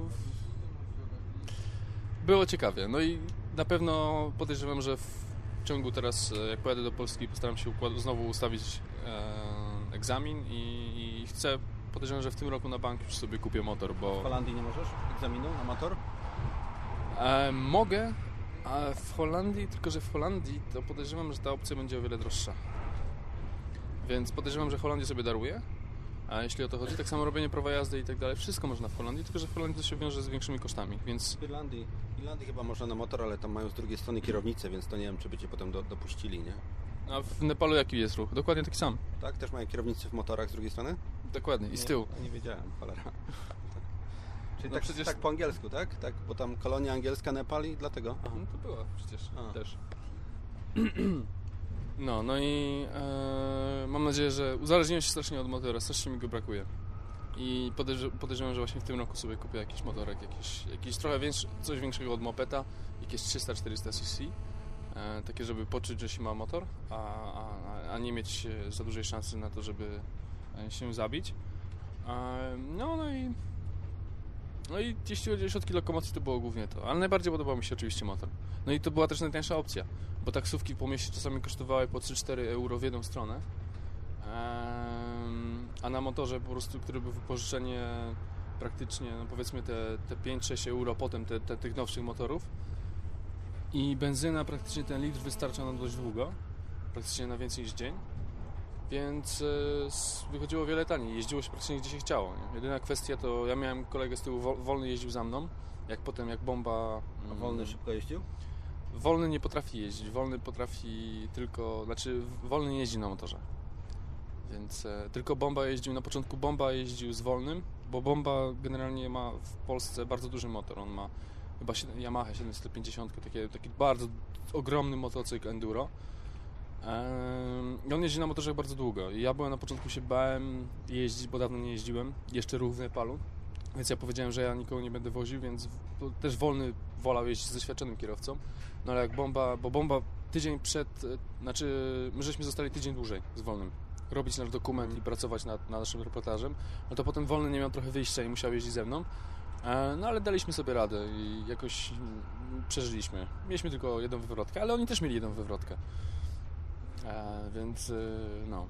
było ciekawie. No i na pewno podejrzewam, że w ciągu teraz, e, jak pojadę do Polski, postaram się znowu ustawić e, egzamin i, i chcę, podejrzewam, że w tym roku na bank już sobie kupię motor, bo... W Holandii nie możesz egzaminu na motor? E, mogę, a w Holandii, tylko że w Holandii to podejrzewam, że ta opcja będzie o wiele droższa. Więc podejrzewam, że Holandię sobie daruję. A jeśli o to chodzi, tak samo robienie prawa jazdy i tak dalej, wszystko można w Holandii, tylko że w Holandii to się wiąże z większymi kosztami, więc W Irlandii, w Irlandii chyba można na motor, ale tam mają z drugiej strony kierownicę, więc to nie wiem, czy by cię potem do, dopuścili, nie? A w Nepalu jaki jest ruch? Dokładnie taki sam. Tak? Też mają kierownicy w motorach z drugiej strony? Dokładnie, i z tyłu. Nie, nie wiedziałem, cholera. Czyli No tak, przecież- tak po angielsku, tak? Tak, bo tam kolonia angielska Nepal i dlatego. Aha. No to była przecież A. też. No, no i e, mam nadzieję, że uzależniłem się strasznie od motora, strasznie mi go brakuje. I podejrz- podejrzewam, że właśnie w tym roku sobie kupię jakiś motorek, jakiś, jakiś trochę większy, coś większego od mopeta, jakieś 300-400 cc. E, takie, żeby poczuć, że się ma motor, a, a, a nie mieć e, za dużej szansy na to, żeby e, się zabić. No, no i no i jeśli chodzi o środki lokomocji, to było głównie to. Ale najbardziej podobał mi się oczywiście motor. No i to była też najtańsza opcja, bo taksówki po mieście czasami kosztowały po 3-4 euro w jedną stronę. A na motorze po prostu, który był wypożyczenie praktycznie, no powiedzmy te, te 5-6 euro potem te, te, tych nowszych motorów. I benzyna praktycznie ten litr wystarcza na dość długo, praktycznie na więcej niż dzień. Więc e, wychodziło wiele taniej. Jeździło się praktycznie gdzie się chciało. Nie? Jedyna kwestia to ja miałem kolegę z tyłu, wol- wolny jeździł za mną. Jak potem, jak bomba. A mm, wolny szybko jeździł? Wolny nie potrafi jeździć. Wolny potrafi tylko. Znaczy, wolny nie jeździ na motorze. Więc e, tylko bomba jeździł. Na początku bomba jeździł z wolnym, bo bomba generalnie ma w Polsce bardzo duży motor. On ma chyba Yamaha 750, takie, taki bardzo ogromny motocykl enduro. I on jeździ na motorze bardzo długo. I ja byłem na początku się bałem jeździć, bo dawno nie jeździłem. Jeszcze ruch w Nepalu. Więc ja powiedziałem, że ja nikogo nie będę woził, więc też wolny wolał jeździć z doświadczonym kierowcą. No ale jak bomba, bo bomba tydzień przed, e, znaczy my żeśmy zostali tydzień dłużej z wolnym. Robić nasz dokument i pracować nad, nad naszym reportażem. No to potem wolny nie miał trochę wyjścia i musiał jeździć ze mną. E, No ale daliśmy sobie radę i jakoś mm, przeżyliśmy. Mieliśmy tylko jedną wywrotkę, ale oni też mieli jedną wywrotkę. E, więc e, no.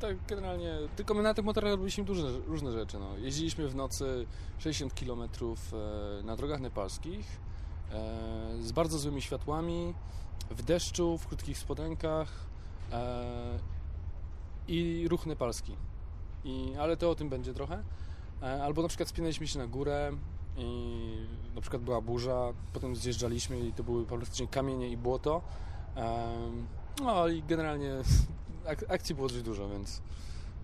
Tak generalnie, tylko my na tych motorach robiliśmy duże, różne rzeczy. No. Jeździliśmy w nocy 60 km na drogach nepalskich. Z bardzo złymi światłami, w deszczu, w krótkich spodenkach i ruch nepalski. I, ale to o tym będzie trochę. E, albo na przykład spinaliśmy się na górę i na przykład była burza, potem zjeżdżaliśmy i to były praktycznie kamienie i błoto. E, no i generalnie ak- akcji było dość dużo, więc,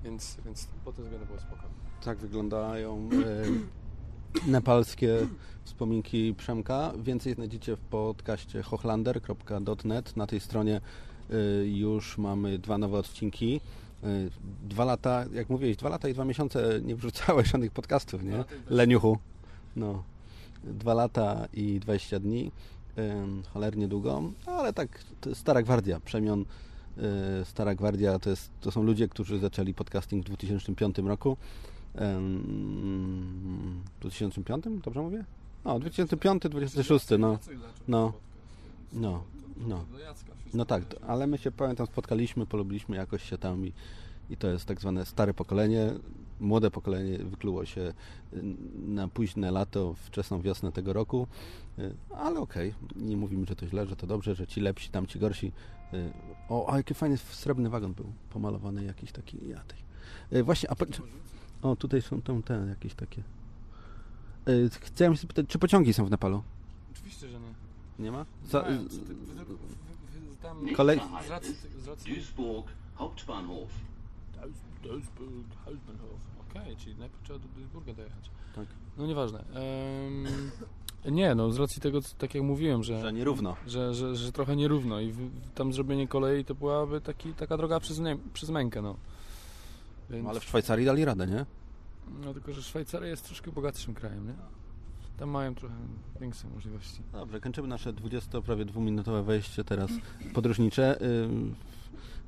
więc, więc pod tym względem było spoko. Tak wyglądają e, nepalskie wspominki Przemka. Więcej znajdziecie w podcaście hochlander.net. Na tej stronie już mamy dwa nowe odcinki. E, Dwa lata, jak mówiłeś, dwa lata i dwa miesiące nie wrzucałeś żadnych podcastów, nie? Leniuchu. No. Dwa lata i 20 dni. Cholernie długo, ale tak, stara gwardia. Przemian y, Stara Gwardia to, jest, to są ludzie, którzy zaczęli podcasting w 2005 roku. W 2005? Dobrze mówię? No, 2005, 2006, no. No, no, no. No tak, ale my się pamiętam spotkaliśmy, polubiliśmy jakoś się tam i, i to jest tak zwane stare pokolenie. Młode pokolenie wykluło się y, na późne lato, wczesną wiosnę tego roku, y, ale okej, nie mówimy, że to źle, że to dobrze, że ci lepsi, tam ci gorsi. y, O, a jaki fajny srebrny wagon był pomalowany, jakiś taki, ja tej. Y, Właśnie, a o, tutaj są tam te jakieś takie. Chciałem się zapytać, czy pociągi są w Nepalu? Oczywiście, że nie. Nie ma? Za, tam- Nächster Kolej- z racji, z racji Duisburg Hauptbahnhof. Duisburg, Hauptbahnhof. Okej, czyli najpierw trzeba do Duisburga dojechać. Tak. No nieważne. Ehm, nie, no z racji tego, co- tak jak mówiłem, że... Że nierówno. Że, że, że trochę nierówno i w, tam zrobienie kolei to byłaby taki, taka droga przez, nie, przez mękę, no. Więc, No, ale w Szwajcarii dali radę, nie? No tylko, że Szwajcaria jest troszkę bogatszym krajem, nie? Tam mają trochę większe możliwości. Dobrze, kończymy nasze 20 prawie dwuminutowe wejście teraz podróżnicze. Ym,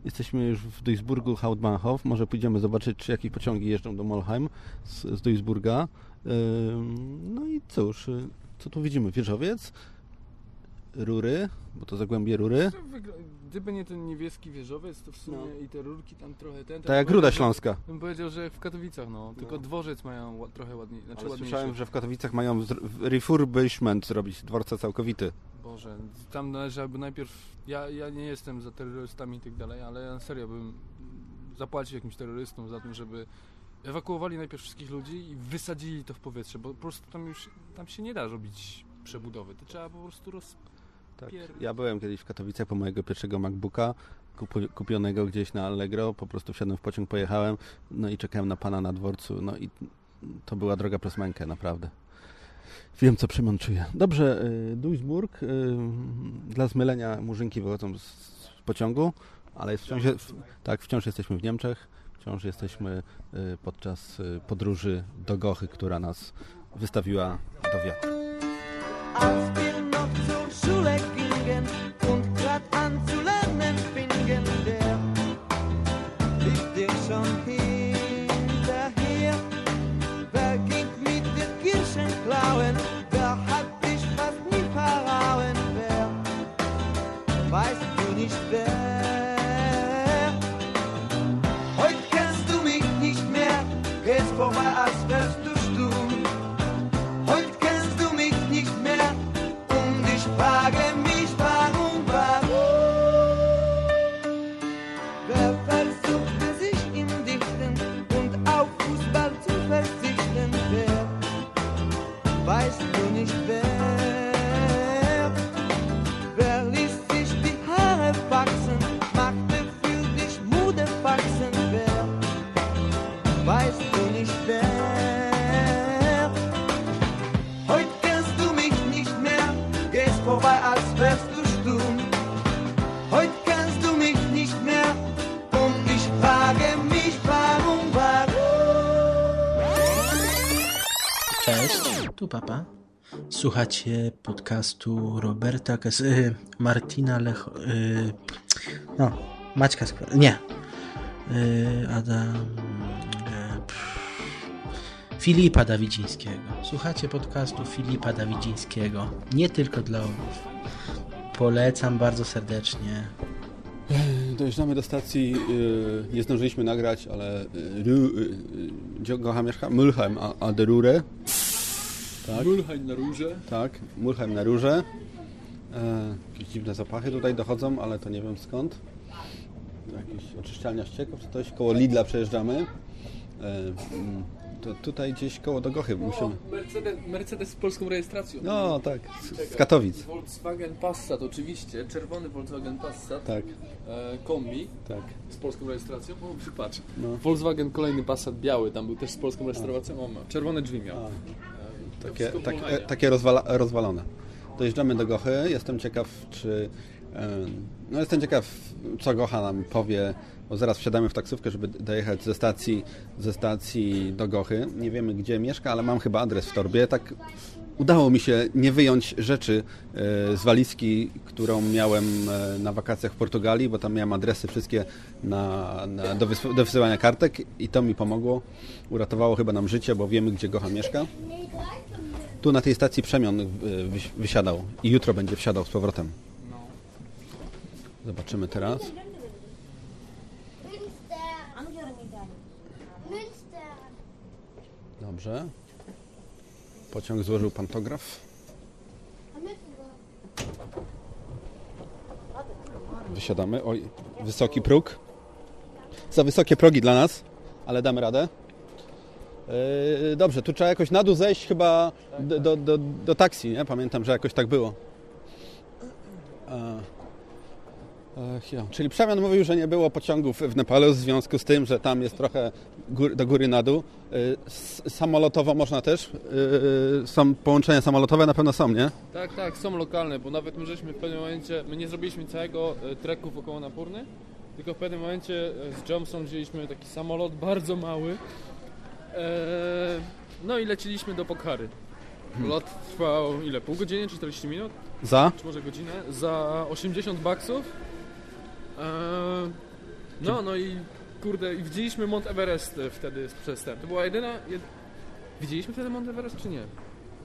Jesteśmy już w Duisburgu, Hauptbahnhof. Może pójdziemy zobaczyć, czy jakieś pociągi jeżdżą do Molheim z, z Duisburga. Ym, No i cóż, y, co tu widzimy? Wieżowiec, rury, bo to zagłębie rury. Gdyby nie ten niebieski wieżowiec, to w sumie i te rurki tam trochę ten... to Tak jak Ruda Śląska. Bym powiedział, że jak w Katowicach, no. Tylko dworzec mają trochę ładniej, znaczy Ale ładniejszy. słyszałem, że w Katowicach mają refurbishment zrobić dworca całkowity. Boże, tam należałoby najpierw... Ja, ja nie jestem za terrorystami i tak dalej, ale ja serio bym zapłacił jakimś terrorystom za to, żeby ewakuowali najpierw wszystkich ludzi i wysadzili to w powietrze, bo po prostu tam już tam się nie da robić przebudowy. To trzeba po prostu roz... Tak. Ja byłem kiedyś w Katowicach po mojego pierwszego MacBooka, kupionego gdzieś na Allegro, po prostu wsiadłem w pociąg, pojechałem, no i czekałem na pana na dworcu, no i to była droga przez mękę, naprawdę. Wiem, co Przemian czuje. Dobrze, y, Duisburg, y, dla zmylenia murzynki wychodzą z, pociągu, ale jest wciąż, tak, wciąż jesteśmy w Niemczech, wciąż jesteśmy y, podczas podróży do Gochy, która nas wystawiła do wiatru. Schule again. Tu papa. Słuchacie podcastu Roberta Kes... Y, Martina Lech... Y, no, Maćka Skwer... Nie. Y, Adam... Y, Filipa Dawidzińskiego. Słuchacie podcastu Filipa Dawidzińskiego. Nie tylko dla orłów. Polecam bardzo serdecznie. Dojeżdżamy do stacji, yy, nie zdążyliśmy nagrać, ale yy, yy? Mülheim, a, a de Rure. Tak. Mulheim na rurze. Tak, Mulheim na rurze. E, jakieś dziwne zapachy tutaj dochodzą, ale to nie wiem skąd. Jakieś oczyszczalnia ścieków czy coś. Koło Lidla przejeżdżamy. E, to tutaj gdzieś koło Dogochy musimy... Mercedes, Mercedes z polską rejestracją. No tak, z, z Katowic. Volkswagen Passat oczywiście, czerwony Volkswagen Passat. Tak. E, kombi. Tak. Z polską rejestracją. O, przypatrz. No. Volkswagen kolejny Passat biały, tam był też z polską rejestracją. O. Czerwone drzwi miał. A. Takie, tak, takie rozwala, rozwalone. Dojeżdżamy do Gochy. Jestem ciekaw, czy. No, jestem ciekaw, co Gocha nam powie, bo zaraz wsiadamy w taksówkę, żeby dojechać ze stacji, ze stacji do Gochy. Nie wiemy, gdzie mieszka, ale mam chyba adres w torbie. Tak udało mi się nie wyjąć rzeczy e, z walizki, którą miałem e, na wakacjach w Portugalii, bo tam miałem adresy wszystkie na, na, do, wys- do wysyłania kartek i to mi pomogło. Uratowało chyba nam życie, bo wiemy, gdzie Gocha mieszka. Tu na tej stacji Przemian wyś- wysiadał i jutro będzie wsiadał z powrotem. Zobaczymy teraz. Dobrze. Pociąg złożył pantograf. Wysiadamy. Oj, wysoki próg. Za wysokie progi dla nas, ale damy radę. Yy, dobrze, tu trzeba jakoś na dół zejść chyba do, do, do, do taksi, nie? Pamiętam, że jakoś tak było. E, Ja. Czyli Przemian mówił, że nie było pociągów w Nepalu w związku z tym, że tam jest trochę gór, do góry na dół. S- samolotowo można też. Yy, są połączenia samolotowe, na pewno są, nie? Tak, tak, są lokalne, bo nawet my żeśmy w pewnym momencie, my nie zrobiliśmy całego treku wokoło Napurny, tylko w pewnym momencie z Johnson wzięliśmy taki samolot bardzo mały. E, no i leciliśmy do Pokhary. Lot trwał ile? Pół godziny, 40 minut? Za? Czy może godzinę? Za 80 baksów. E, no, no i kurde, i widzieliśmy Mont Everest e, wtedy przez ten. To była jedyna... Jed... Widzieliśmy wtedy Mont Everest, czy nie?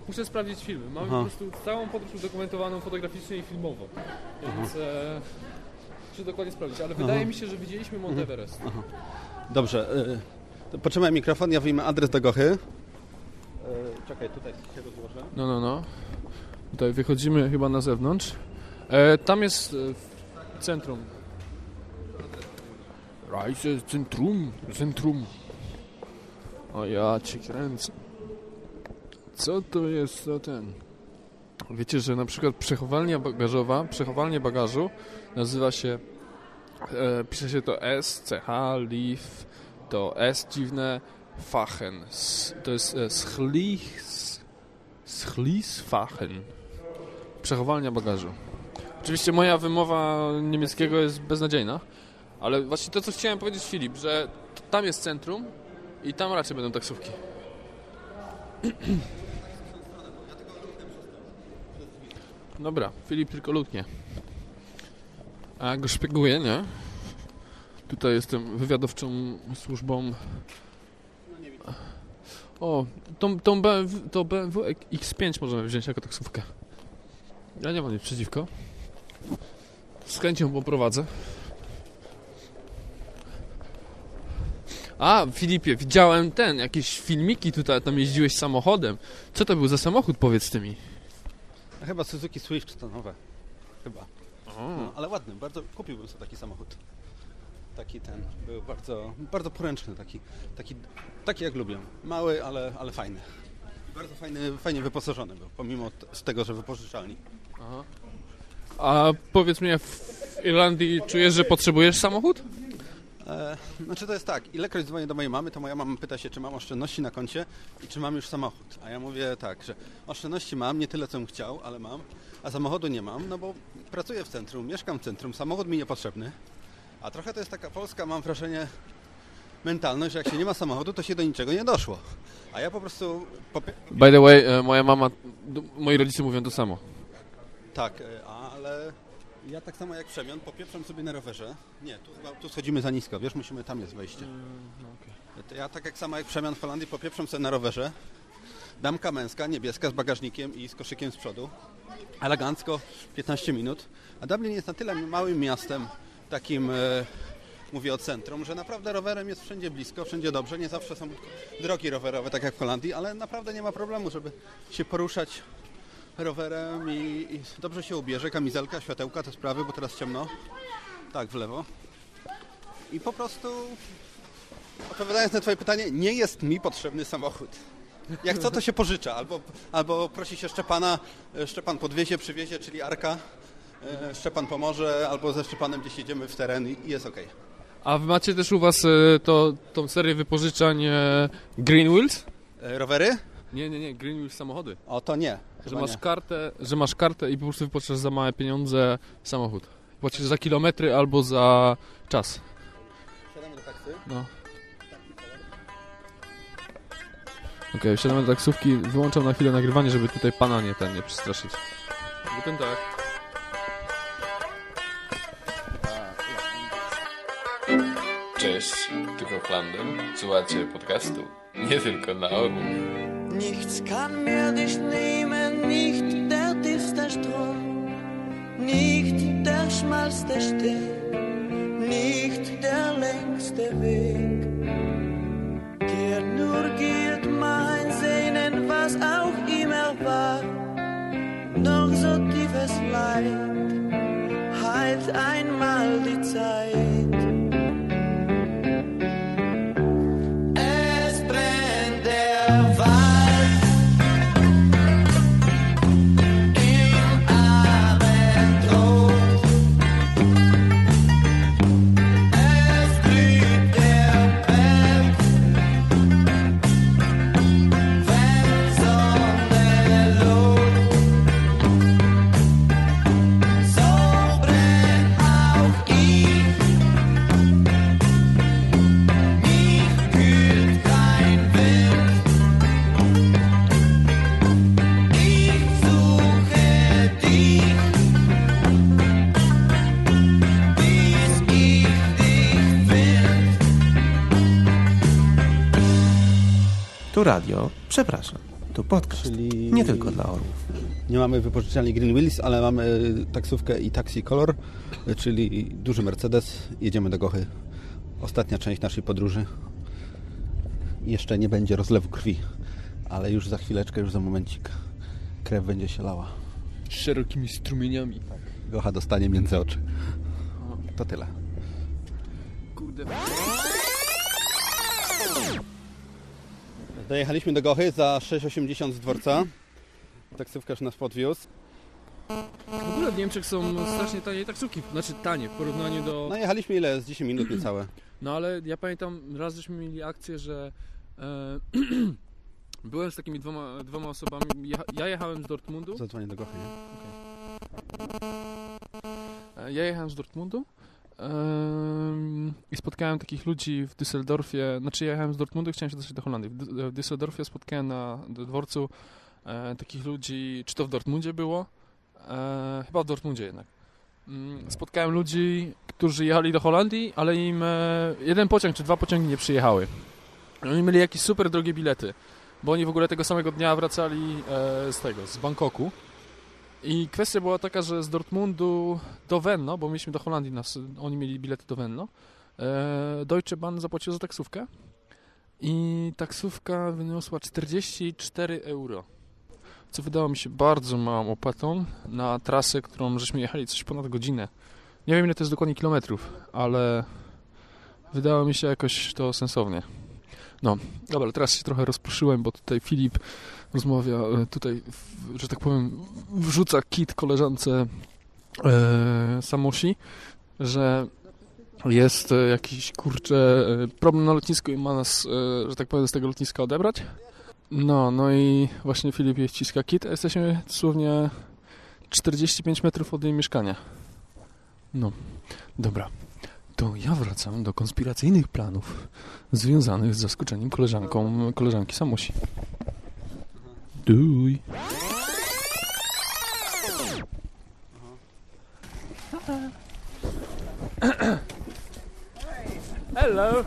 Muszę sprawdzić filmy. Mamy Aha. po prostu całą podróż udokumentowaną fotograficznie i filmowo. Więc e, muszę dokładnie sprawdzić, ale wydaje Aha. mi się, że widzieliśmy Mont Mhm. Everest. Aha. Dobrze. Yy, to potrzymaj mikrofon, ja wyjmę adres do Gochy. Yy, czekaj, tutaj się rozłożę. No, no, no. Tutaj wychodzimy chyba na zewnątrz. E, tam jest e, w centrum. Reise centrum, centrum. O ja cię kręcę. Co to jest za ten? Wiecie, że na przykład przechowalnia bagażowa, przechowalnia bagażu nazywa się, e, pisze się to S, CH, Leaf, to S dziwne, Fachen. S, to jest e, schlich, Schliessfachen. Przechowalnia bagażu. Oczywiście moja wymowa niemieckiego jest beznadziejna, ale właśnie to, co chciałem powiedzieć Filip, że tam jest centrum i tam raczej będą taksówki. Dobra, Filip tylko luknie. A go szpieguję, nie? Tutaj jestem wywiadowczą służbą o, tą, tą BMW, to BMW X5 możemy wziąć jako taksówkę. Ja nie mam nic przeciwko. Z chęcią poprowadzę. A, Filipie, widziałem ten, jakieś filmiki tutaj, tam jeździłeś samochodem. Co to był za samochód, powiedz ty mi? Chyba Suzuki Swift to nowe. Chyba. No, ale ładny, bardzo kupiłbym sobie taki samochód. Taki ten był bardzo, bardzo poręczny, taki, taki, taki jak lubię. Mały, ale, ale fajny. Bardzo fajny, fajnie wyposażony był, pomimo z tego, że wypożyczalni. Aha. A powiedz mi, w Irlandii czujesz, że potrzebujesz samochód? E, znaczy to jest tak, ilekroć dzwonię do mojej mamy, to moja mama pyta się, czy mam oszczędności na koncie i czy mam już samochód. A ja mówię tak, że oszczędności mam, nie tyle co bym chciał, ale mam, a samochodu nie mam, no bo pracuję w centrum, mieszkam w centrum, samochód mi niepotrzebny. A trochę to jest taka polska, mam wrażenie, mentalność, że jak się nie ma samochodu, to się do niczego nie doszło. A ja po prostu... Popie- By the way, e, moja mama, moi rodzice mówią to samo. Tak, e, ale ja tak samo jak Przemian, popieprzam sobie na rowerze. Nie, tu, chyba- tu schodzimy za nisko, wiesz, musimy, tam jest wejście. To Ja tak jak samo jak Przemian w Holandii popieprzam sobie na rowerze. Damka męska, niebieska, z bagażnikiem i z koszykiem z przodu. Elegancko, 15 minut. A Dublin jest na tyle małym miastem, takim e, mówię o centrum, że naprawdę rowerem jest wszędzie blisko, wszędzie dobrze. Nie zawsze są drogi rowerowe, tak jak w Holandii, ale naprawdę nie ma problemu, żeby się poruszać rowerem i, i dobrze się ubierze. Kamizelka, światełka, te sprawy, bo teraz ciemno. Tak, w lewo. I po prostu, odpowiadając na Twoje pytanie, nie jest mi potrzebny samochód. Jak co, to się pożycza. Albo, albo prosi się Szczepana, e, Szczepan podwiezie, przywiezie, czyli Arka. e, Szczepan pomoże, albo ze Szczepanem gdzieś jedziemy w teren i jest ok. A wy macie też u was e, to, tą serię wypożyczań Green Wheels? Rowery? Nie, nie, nie, Green Wheels samochody. O, to nie. Że masz, nie. kartę, że masz kartę i po prostu wypożyczasz za małe pieniądze samochód. Płacisz za kilometry albo za czas. Siadamy do taksy. No. Okej, wsiadamy do taksówki, wyłączam na chwilę nagrywanie, żeby tutaj pana nie ten nie przestraszyć. Guten Tag. Cześć, tu Hochlander. Słuchajcie podcastu. Nie tylko na orłów. Nichts kann mir dich nehmen, nicht der tiefste Strom, nicht der schmalste Stern, nicht der längste Weg. Geht nur geht mein Sehnen, was auch immer war, noch so tiefes Leid, heilt einmal die Zeit. Tu radio, przepraszam, tu podcast. Czyli- Nie tylko dla orłów. Nie mamy wypożyczalni Green Wheels, ale mamy taksówkę i Taxi Color, czyli duży Mercedes. Jedziemy do Gochy. Ostatnia część naszej podróży. Jeszcze nie będzie rozlewu krwi, ale już za chwileczkę, już za momencik krew będzie się lała. Szerokimi strumieniami. Gocha dostanie między oczy. To tyle. Kurde. Dojechaliśmy do Gochy za 6,80 z dworca. Taksówkarz nas podwiózł. W ogóle w Niemczech są strasznie tanie taksówki, znaczy tanie w porównaniu do... No jechaliśmy ile? Z 10 minut niecałe. No ale ja pamiętam, raz żeśmy mieli akcję, że e, byłem z takimi dwoma, dwoma osobami. Ja, ja jechałem z Dortmundu. Zadzwonię do Gochy, nie? E, Ja jechałem z Dortmundu i spotkałem takich ludzi w Düsseldorfie. Znaczy, jechałem z Dortmundu chciałem się dostać do Holandii. W Dü- w Düsseldorfie spotkałem na dworcu e, takich ludzi, czy to w Dortmundzie było? E, chyba w Dortmundzie jednak. Mm, Spotkałem ludzi, którzy jechali do Holandii, ale im e, jeden pociąg czy dwa pociągi nie przyjechały. Oni mieli jakieś super drogie bilety, bo oni w ogóle tego samego dnia wracali z tego, z Bangkoku. I kwestia była taka, że z Dortmundu do Venlo, bo mieliśmy do Holandii, nas, oni mieli bilety do Venlo, e, Deutsche Bahn zapłacił za taksówkę i taksówka wyniosła 44 euro, co wydało mi się bardzo małą opłatą na trasę, którą żeśmy jechali coś ponad godzinę. Nie wiem ile to jest dokładnie kilometrów, ale wydało mi się jakoś to sensownie. No, dobra, teraz się trochę rozproszyłem, bo tutaj Filip rozmawia, e, tutaj, że tak powiem, wrzuca kit koleżance e, Samosi, że jest e, jakiś, kurczę, e, problem na lotnisku i ma nas, że tak powiem, z tego lotniska odebrać. No, no i właśnie Filip jej ściska kit, a jesteśmy dosłownie 45 metrów od jej mieszkania. No, dobra. To ja wracam do konspiracyjnych planów związanych z zaskoczeniem koleżanką, koleżanki Samusi. Duj. Hello.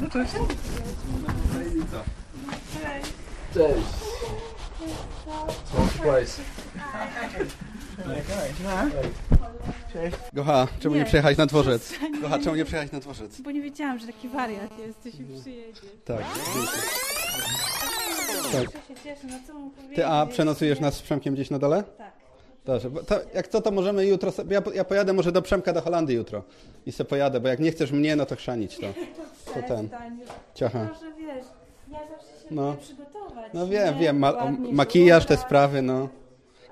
No to Cześć. Cześć. Small surprise. Cześć. Gocha, czemu nie, Nie. przyjechać na dworzec? Gocha, czemu nie przyjechać na dworzec? Bo nie wiedziałam, że taki wariat jesteś i przyjedzie. Tak. Tak. Tak. no? Ty, a przenocujesz nas z Przemkiem gdzieś na dole? Tak. Dobrze, bo to, jak co, to możemy jutro, sobie, ja, ja pojadę może do Przemka do Holandii jutro i se pojadę, bo jak nie chcesz mnie, no to chrzanić to. To ten. Ciacha. Proszę, wiesz, ja zawsze No. przygotować. No wiem, nie? wiem, ma, Ładnie makijaż, te sprawy, no.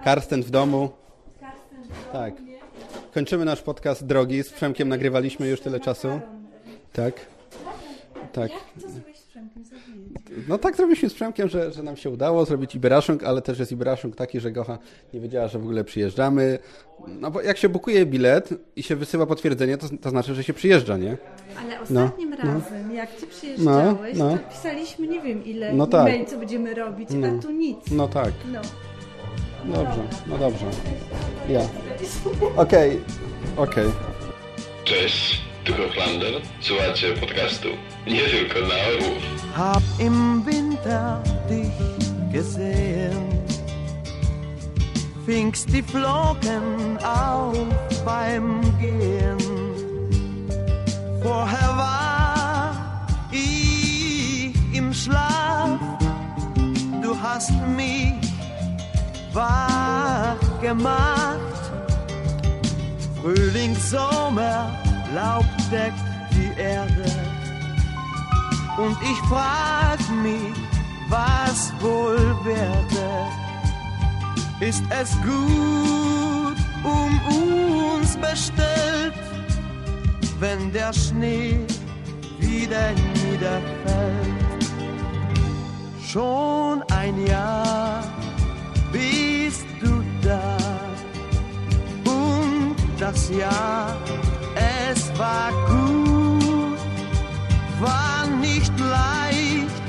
Karsten w domu. Karsten w domu, Tak. nie? Kończymy nasz podcast drogi. Z Przemkiem nagrywaliśmy już tyle czasu. Tak. Tak. Jak to. No tak zrobiliśmy z Przemkiem, że, że nam się udało zrobić Iberaszung, ale też jest Iberaszung taki, że Gocha nie wiedziała, że w ogóle przyjeżdżamy. No bo jak się bukuje bilet i się wysyła potwierdzenie, to, to znaczy, że się przyjeżdża, nie? Ale No, ostatnim no. razem, jak ty przyjeżdżałeś, No, no. to pisaliśmy nie wiem ile No tak. e-mail, co będziemy robić, No. a tu nic. No tak. No. Dobrze, no dobrze. Ja. Okej, okej. Cześć, tu Hochlander. Słuchajcie podcastu nie tylko dla orłów. Hab im Winter dich gesehen, fingst die Flocken auf beim Gehen. Vorher war ich im Schlaf, du hast mich wach gemacht. Frühling, Sommer, Laub deckt die Erde. Und ich frag mich, was wohl werde. Ist es gut um uns bestellt, wenn der Schnee wieder niederfällt? Schon ein Jahr bist du da und das Jahr, es war gut war nicht leicht,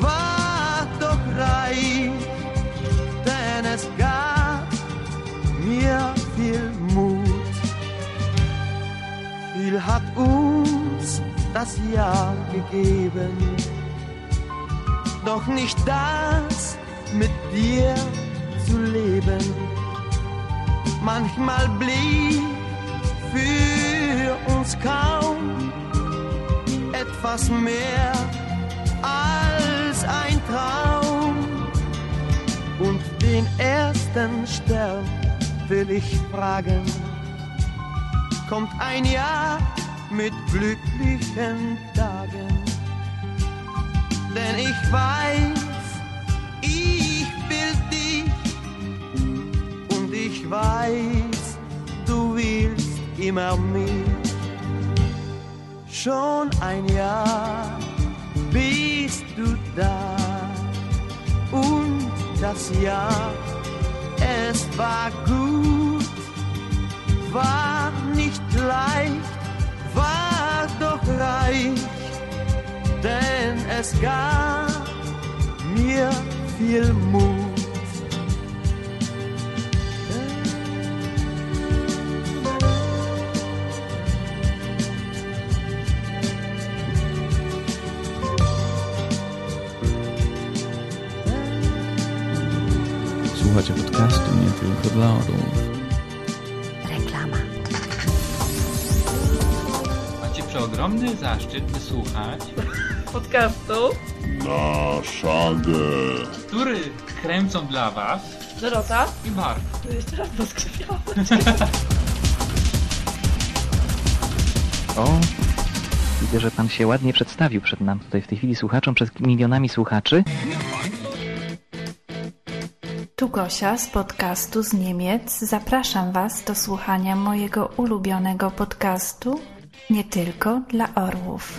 war doch reich, denn es gab mir viel Mut. Viel hat uns das Jahr gegeben, doch nicht das mit dir zu leben. Manchmal blieb für uns kaum etwas mehr als ein Traum. Und den ersten Stern will ich fragen, kommt ein Jahr mit glücklichen Tagen. Denn ich weiß, ich will dich und ich weiß, du willst immer mich schon ein Jahr bist du da und das Jahr, es war gut, war nicht leicht, war doch reich, denn es gab mir viel Mut. Słuchacie podcastu nie tylko dla orłów. Reklama. Macie przeogromny zaszczyt wysłuchać podcastu na szagę, który kręcą dla was Dorota i Mark. To jeszcze raz rozkrzywiałam. O, widzę, że pan się ładnie przedstawił przed nam tutaj w tej chwili słuchaczom, przed milionami słuchaczy. Tu Gosia z podcastu z Niemiec. Zapraszam Was do słuchania mojego ulubionego podcastu nie tylko dla orłów.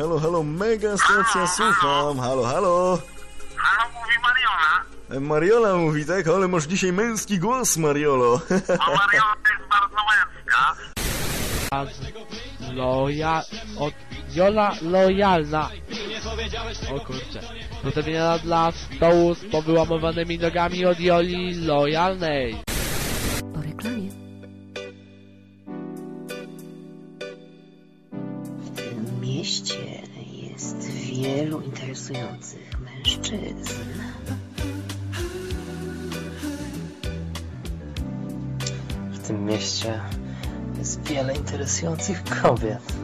Halo, halo, mega stacja, słucham. Halo, halo. Halo, mówi Mariola. Mariola mówi, tak? Ale masz dzisiaj męski głos, Mariolo. A Mariola jest bardzo męska. Loja... od... Jola lojalna. O kurczę. Postawiona dla stołu z powyłamowanymi nogami od Joli lojalnej. Po reklamie. W tym mieście jest wielu interesujących mężczyzn. W tym mieście jest wiele interesujących kobiet.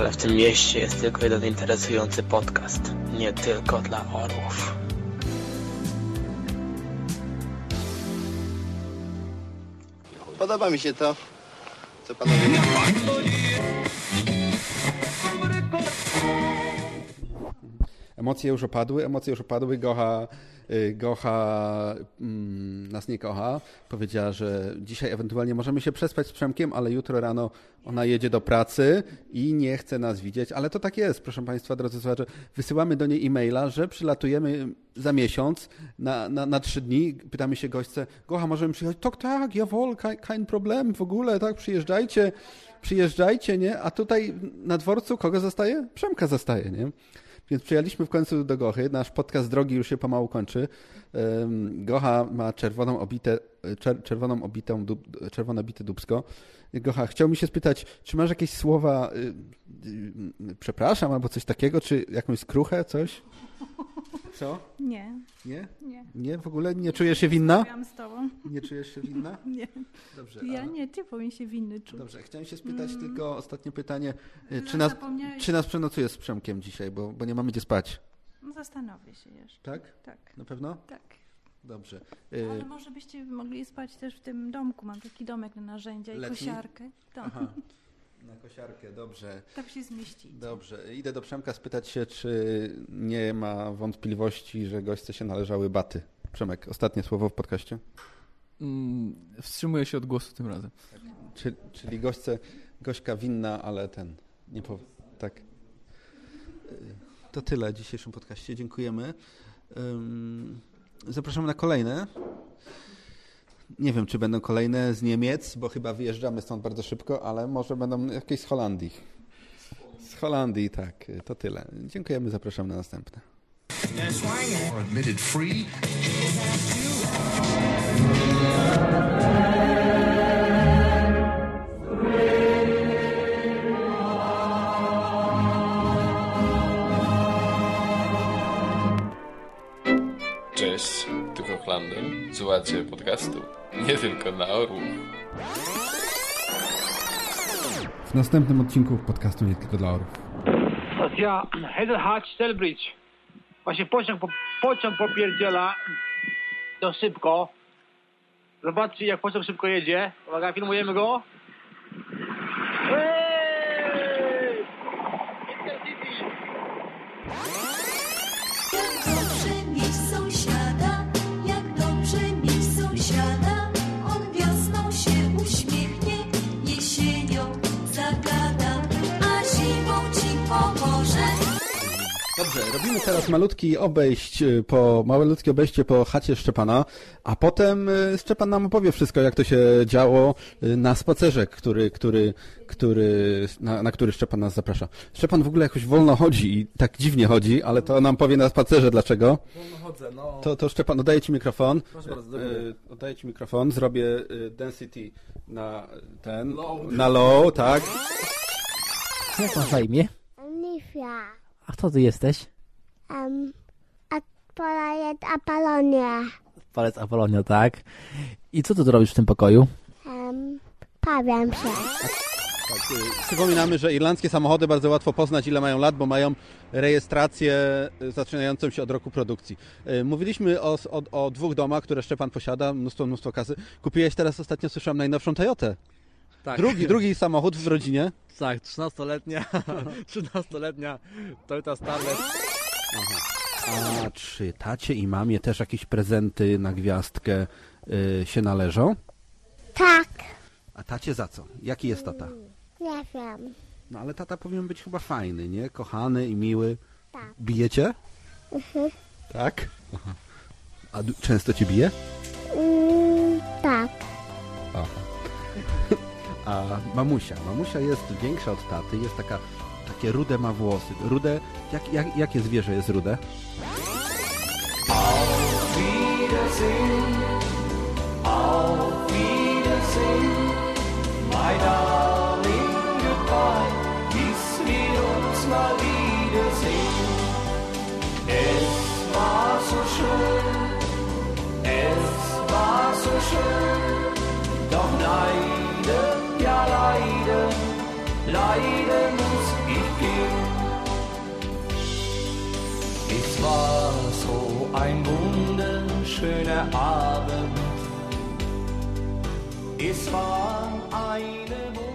Ale w tym mieście jest tylko jeden interesujący podcast. Nie tylko dla orłów. Podoba mi się to, co panowie Emocje już opadły, emocje już opadły. Gocha, y, Gocha mm, nas nie kocha. Powiedziała, że dzisiaj ewentualnie możemy się przespać z Przemkiem, ale jutro rano ona jedzie do pracy i nie chce nas widzieć. Ale to tak jest, proszę Państwa, drodzy słuchacze. Wysyłamy do niej e-maila, że przylatujemy za miesiąc na, na, na trzy dni. Pytamy się gośce, Gocha, możemy przyjechać? Tak, tak, jawol, kein, kein problem, w ogóle, tak, przyjeżdżajcie, przyjeżdżajcie, nie? A tutaj na dworcu kogo zostaje? Przemka zostaje, nie? Więc przyjechaliśmy w końcu do Gochy. Nasz podcast drogi już się pomału kończy. Gocha ma czerwoną obite, czer, czerwoną obitą, czerwone dubsko. Gocha, chciałbym się spytać, czy masz jakieś słowa, y, y, przepraszam, albo coś takiego, czy jakąś skruchę, coś? Co? Nie. Nie? Nie. Nie? W ogóle nie czujesz się winna? Rozmawiam z tobą. Nie czujesz się winna? Nie. Dobrze. Ja a- nie, ty powinien się winny czuć. Dobrze, chciałem się spytać Mm. tylko ostatnie pytanie. y, Czy No, nas, zapomniałeś- czy nas przenocujesz z Przemkiem dzisiaj, bo, bo nie mamy gdzie spać? No zastanowię się jeszcze. Tak? Tak. Na pewno? Tak. Dobrze. Y, Ale może byście mogli spać też w tym domku. Mam taki domek na narzędzia i Letni? kosiarkę. To. Aha. Na kosiarkę, dobrze. Tam się zmieści. Dobrze. Idę do Przemka spytać się, czy nie ma wątpliwości, że goście się należały baty. Przemek, ostatnie słowo w podcaście. Mm, wstrzymuję się od głosu tym razem. Czy, czyli gośce, gośka winna, ale ten, nie powie. Tak. To tyle w dzisiejszym podcaście. Dziękujemy. Zapraszamy na kolejne. Nie wiem, czy będą kolejne z Niemiec, bo chyba wyjeżdżamy stąd bardzo szybko, ale może będą jakieś z Holandii. Z Holandii, tak. To tyle. Dziękujemy, zapraszamy na następne. Cześć, tu Hochlander. Słuchajcie podcastu nie tylko dla orłów. W następnym odcinku podcastu Nie Tylko dla Orów. Stacja Hedelhard Stelbridge. Właśnie pociąg, po, pociąg popierdziela to szybko. Zobaczcie jak pociąg szybko jedzie. Uwaga, filmujemy go. Robimy teraz malutki obejść y, po, malutkie obejście po chacie Szczepana, a potem y, Szczepan nam opowie wszystko, jak to się działo y, na spacerze, który, który, który, na, na który Szczepan nas zaprasza. Szczepan w ogóle jakoś wolno chodzi i tak dziwnie chodzi, ale to nam powie na spacerze dlaczego. Wolno chodzę, no. To, to Szczepan, oddaję Ci mikrofon. Proszę bardzo. Oddaję Ci mikrofon, zrobię density na ten, Low. na low, tak. Jak masz na imię? A kto ty jesteś? Um, Apolonia, Apolonia. Palec Apolonio, tak. I co ty tu robisz w tym pokoju? Um, bawiam się. Tak, przypominamy, że irlandzkie samochody bardzo łatwo poznać, ile mają lat, bo mają rejestrację zaczynającą się od roku produkcji. Y, Mówiliśmy o, o, o dwóch domach, które Szczepan posiada, mnóstwo, mnóstwo kasy. Kupiłeś teraz ostatnio, słyszałem, najnowszą Toyotę. Tak. Drugi, drugi samochód w rodzinie. Tak, 13-letnia, 13-letnia Toyota Starlet. A czy tacie i mamie też jakieś prezenty na gwiazdkę y, się należą? Tak. A tacie za co? Jaki jest tata? Nie wiem. No ale tata powinien być chyba fajny, nie? Kochany i miły. Tak. Bijecie? Mhm. Tak? Aha. A często cię bije? Mm, tak. Aha. A mamusia. Mamusia jest większa od taty, jest taka, takie rude ma włosy. Rude... Jak, jak, jakie zwierzę jest rude? Auf Wiedersehen, auf Wiedersehen, my darling uns mal wiedersehen. Es war so schön, es war so schön, doch ja leider, leider Es war so ein wunderschöner Abend. Es war eine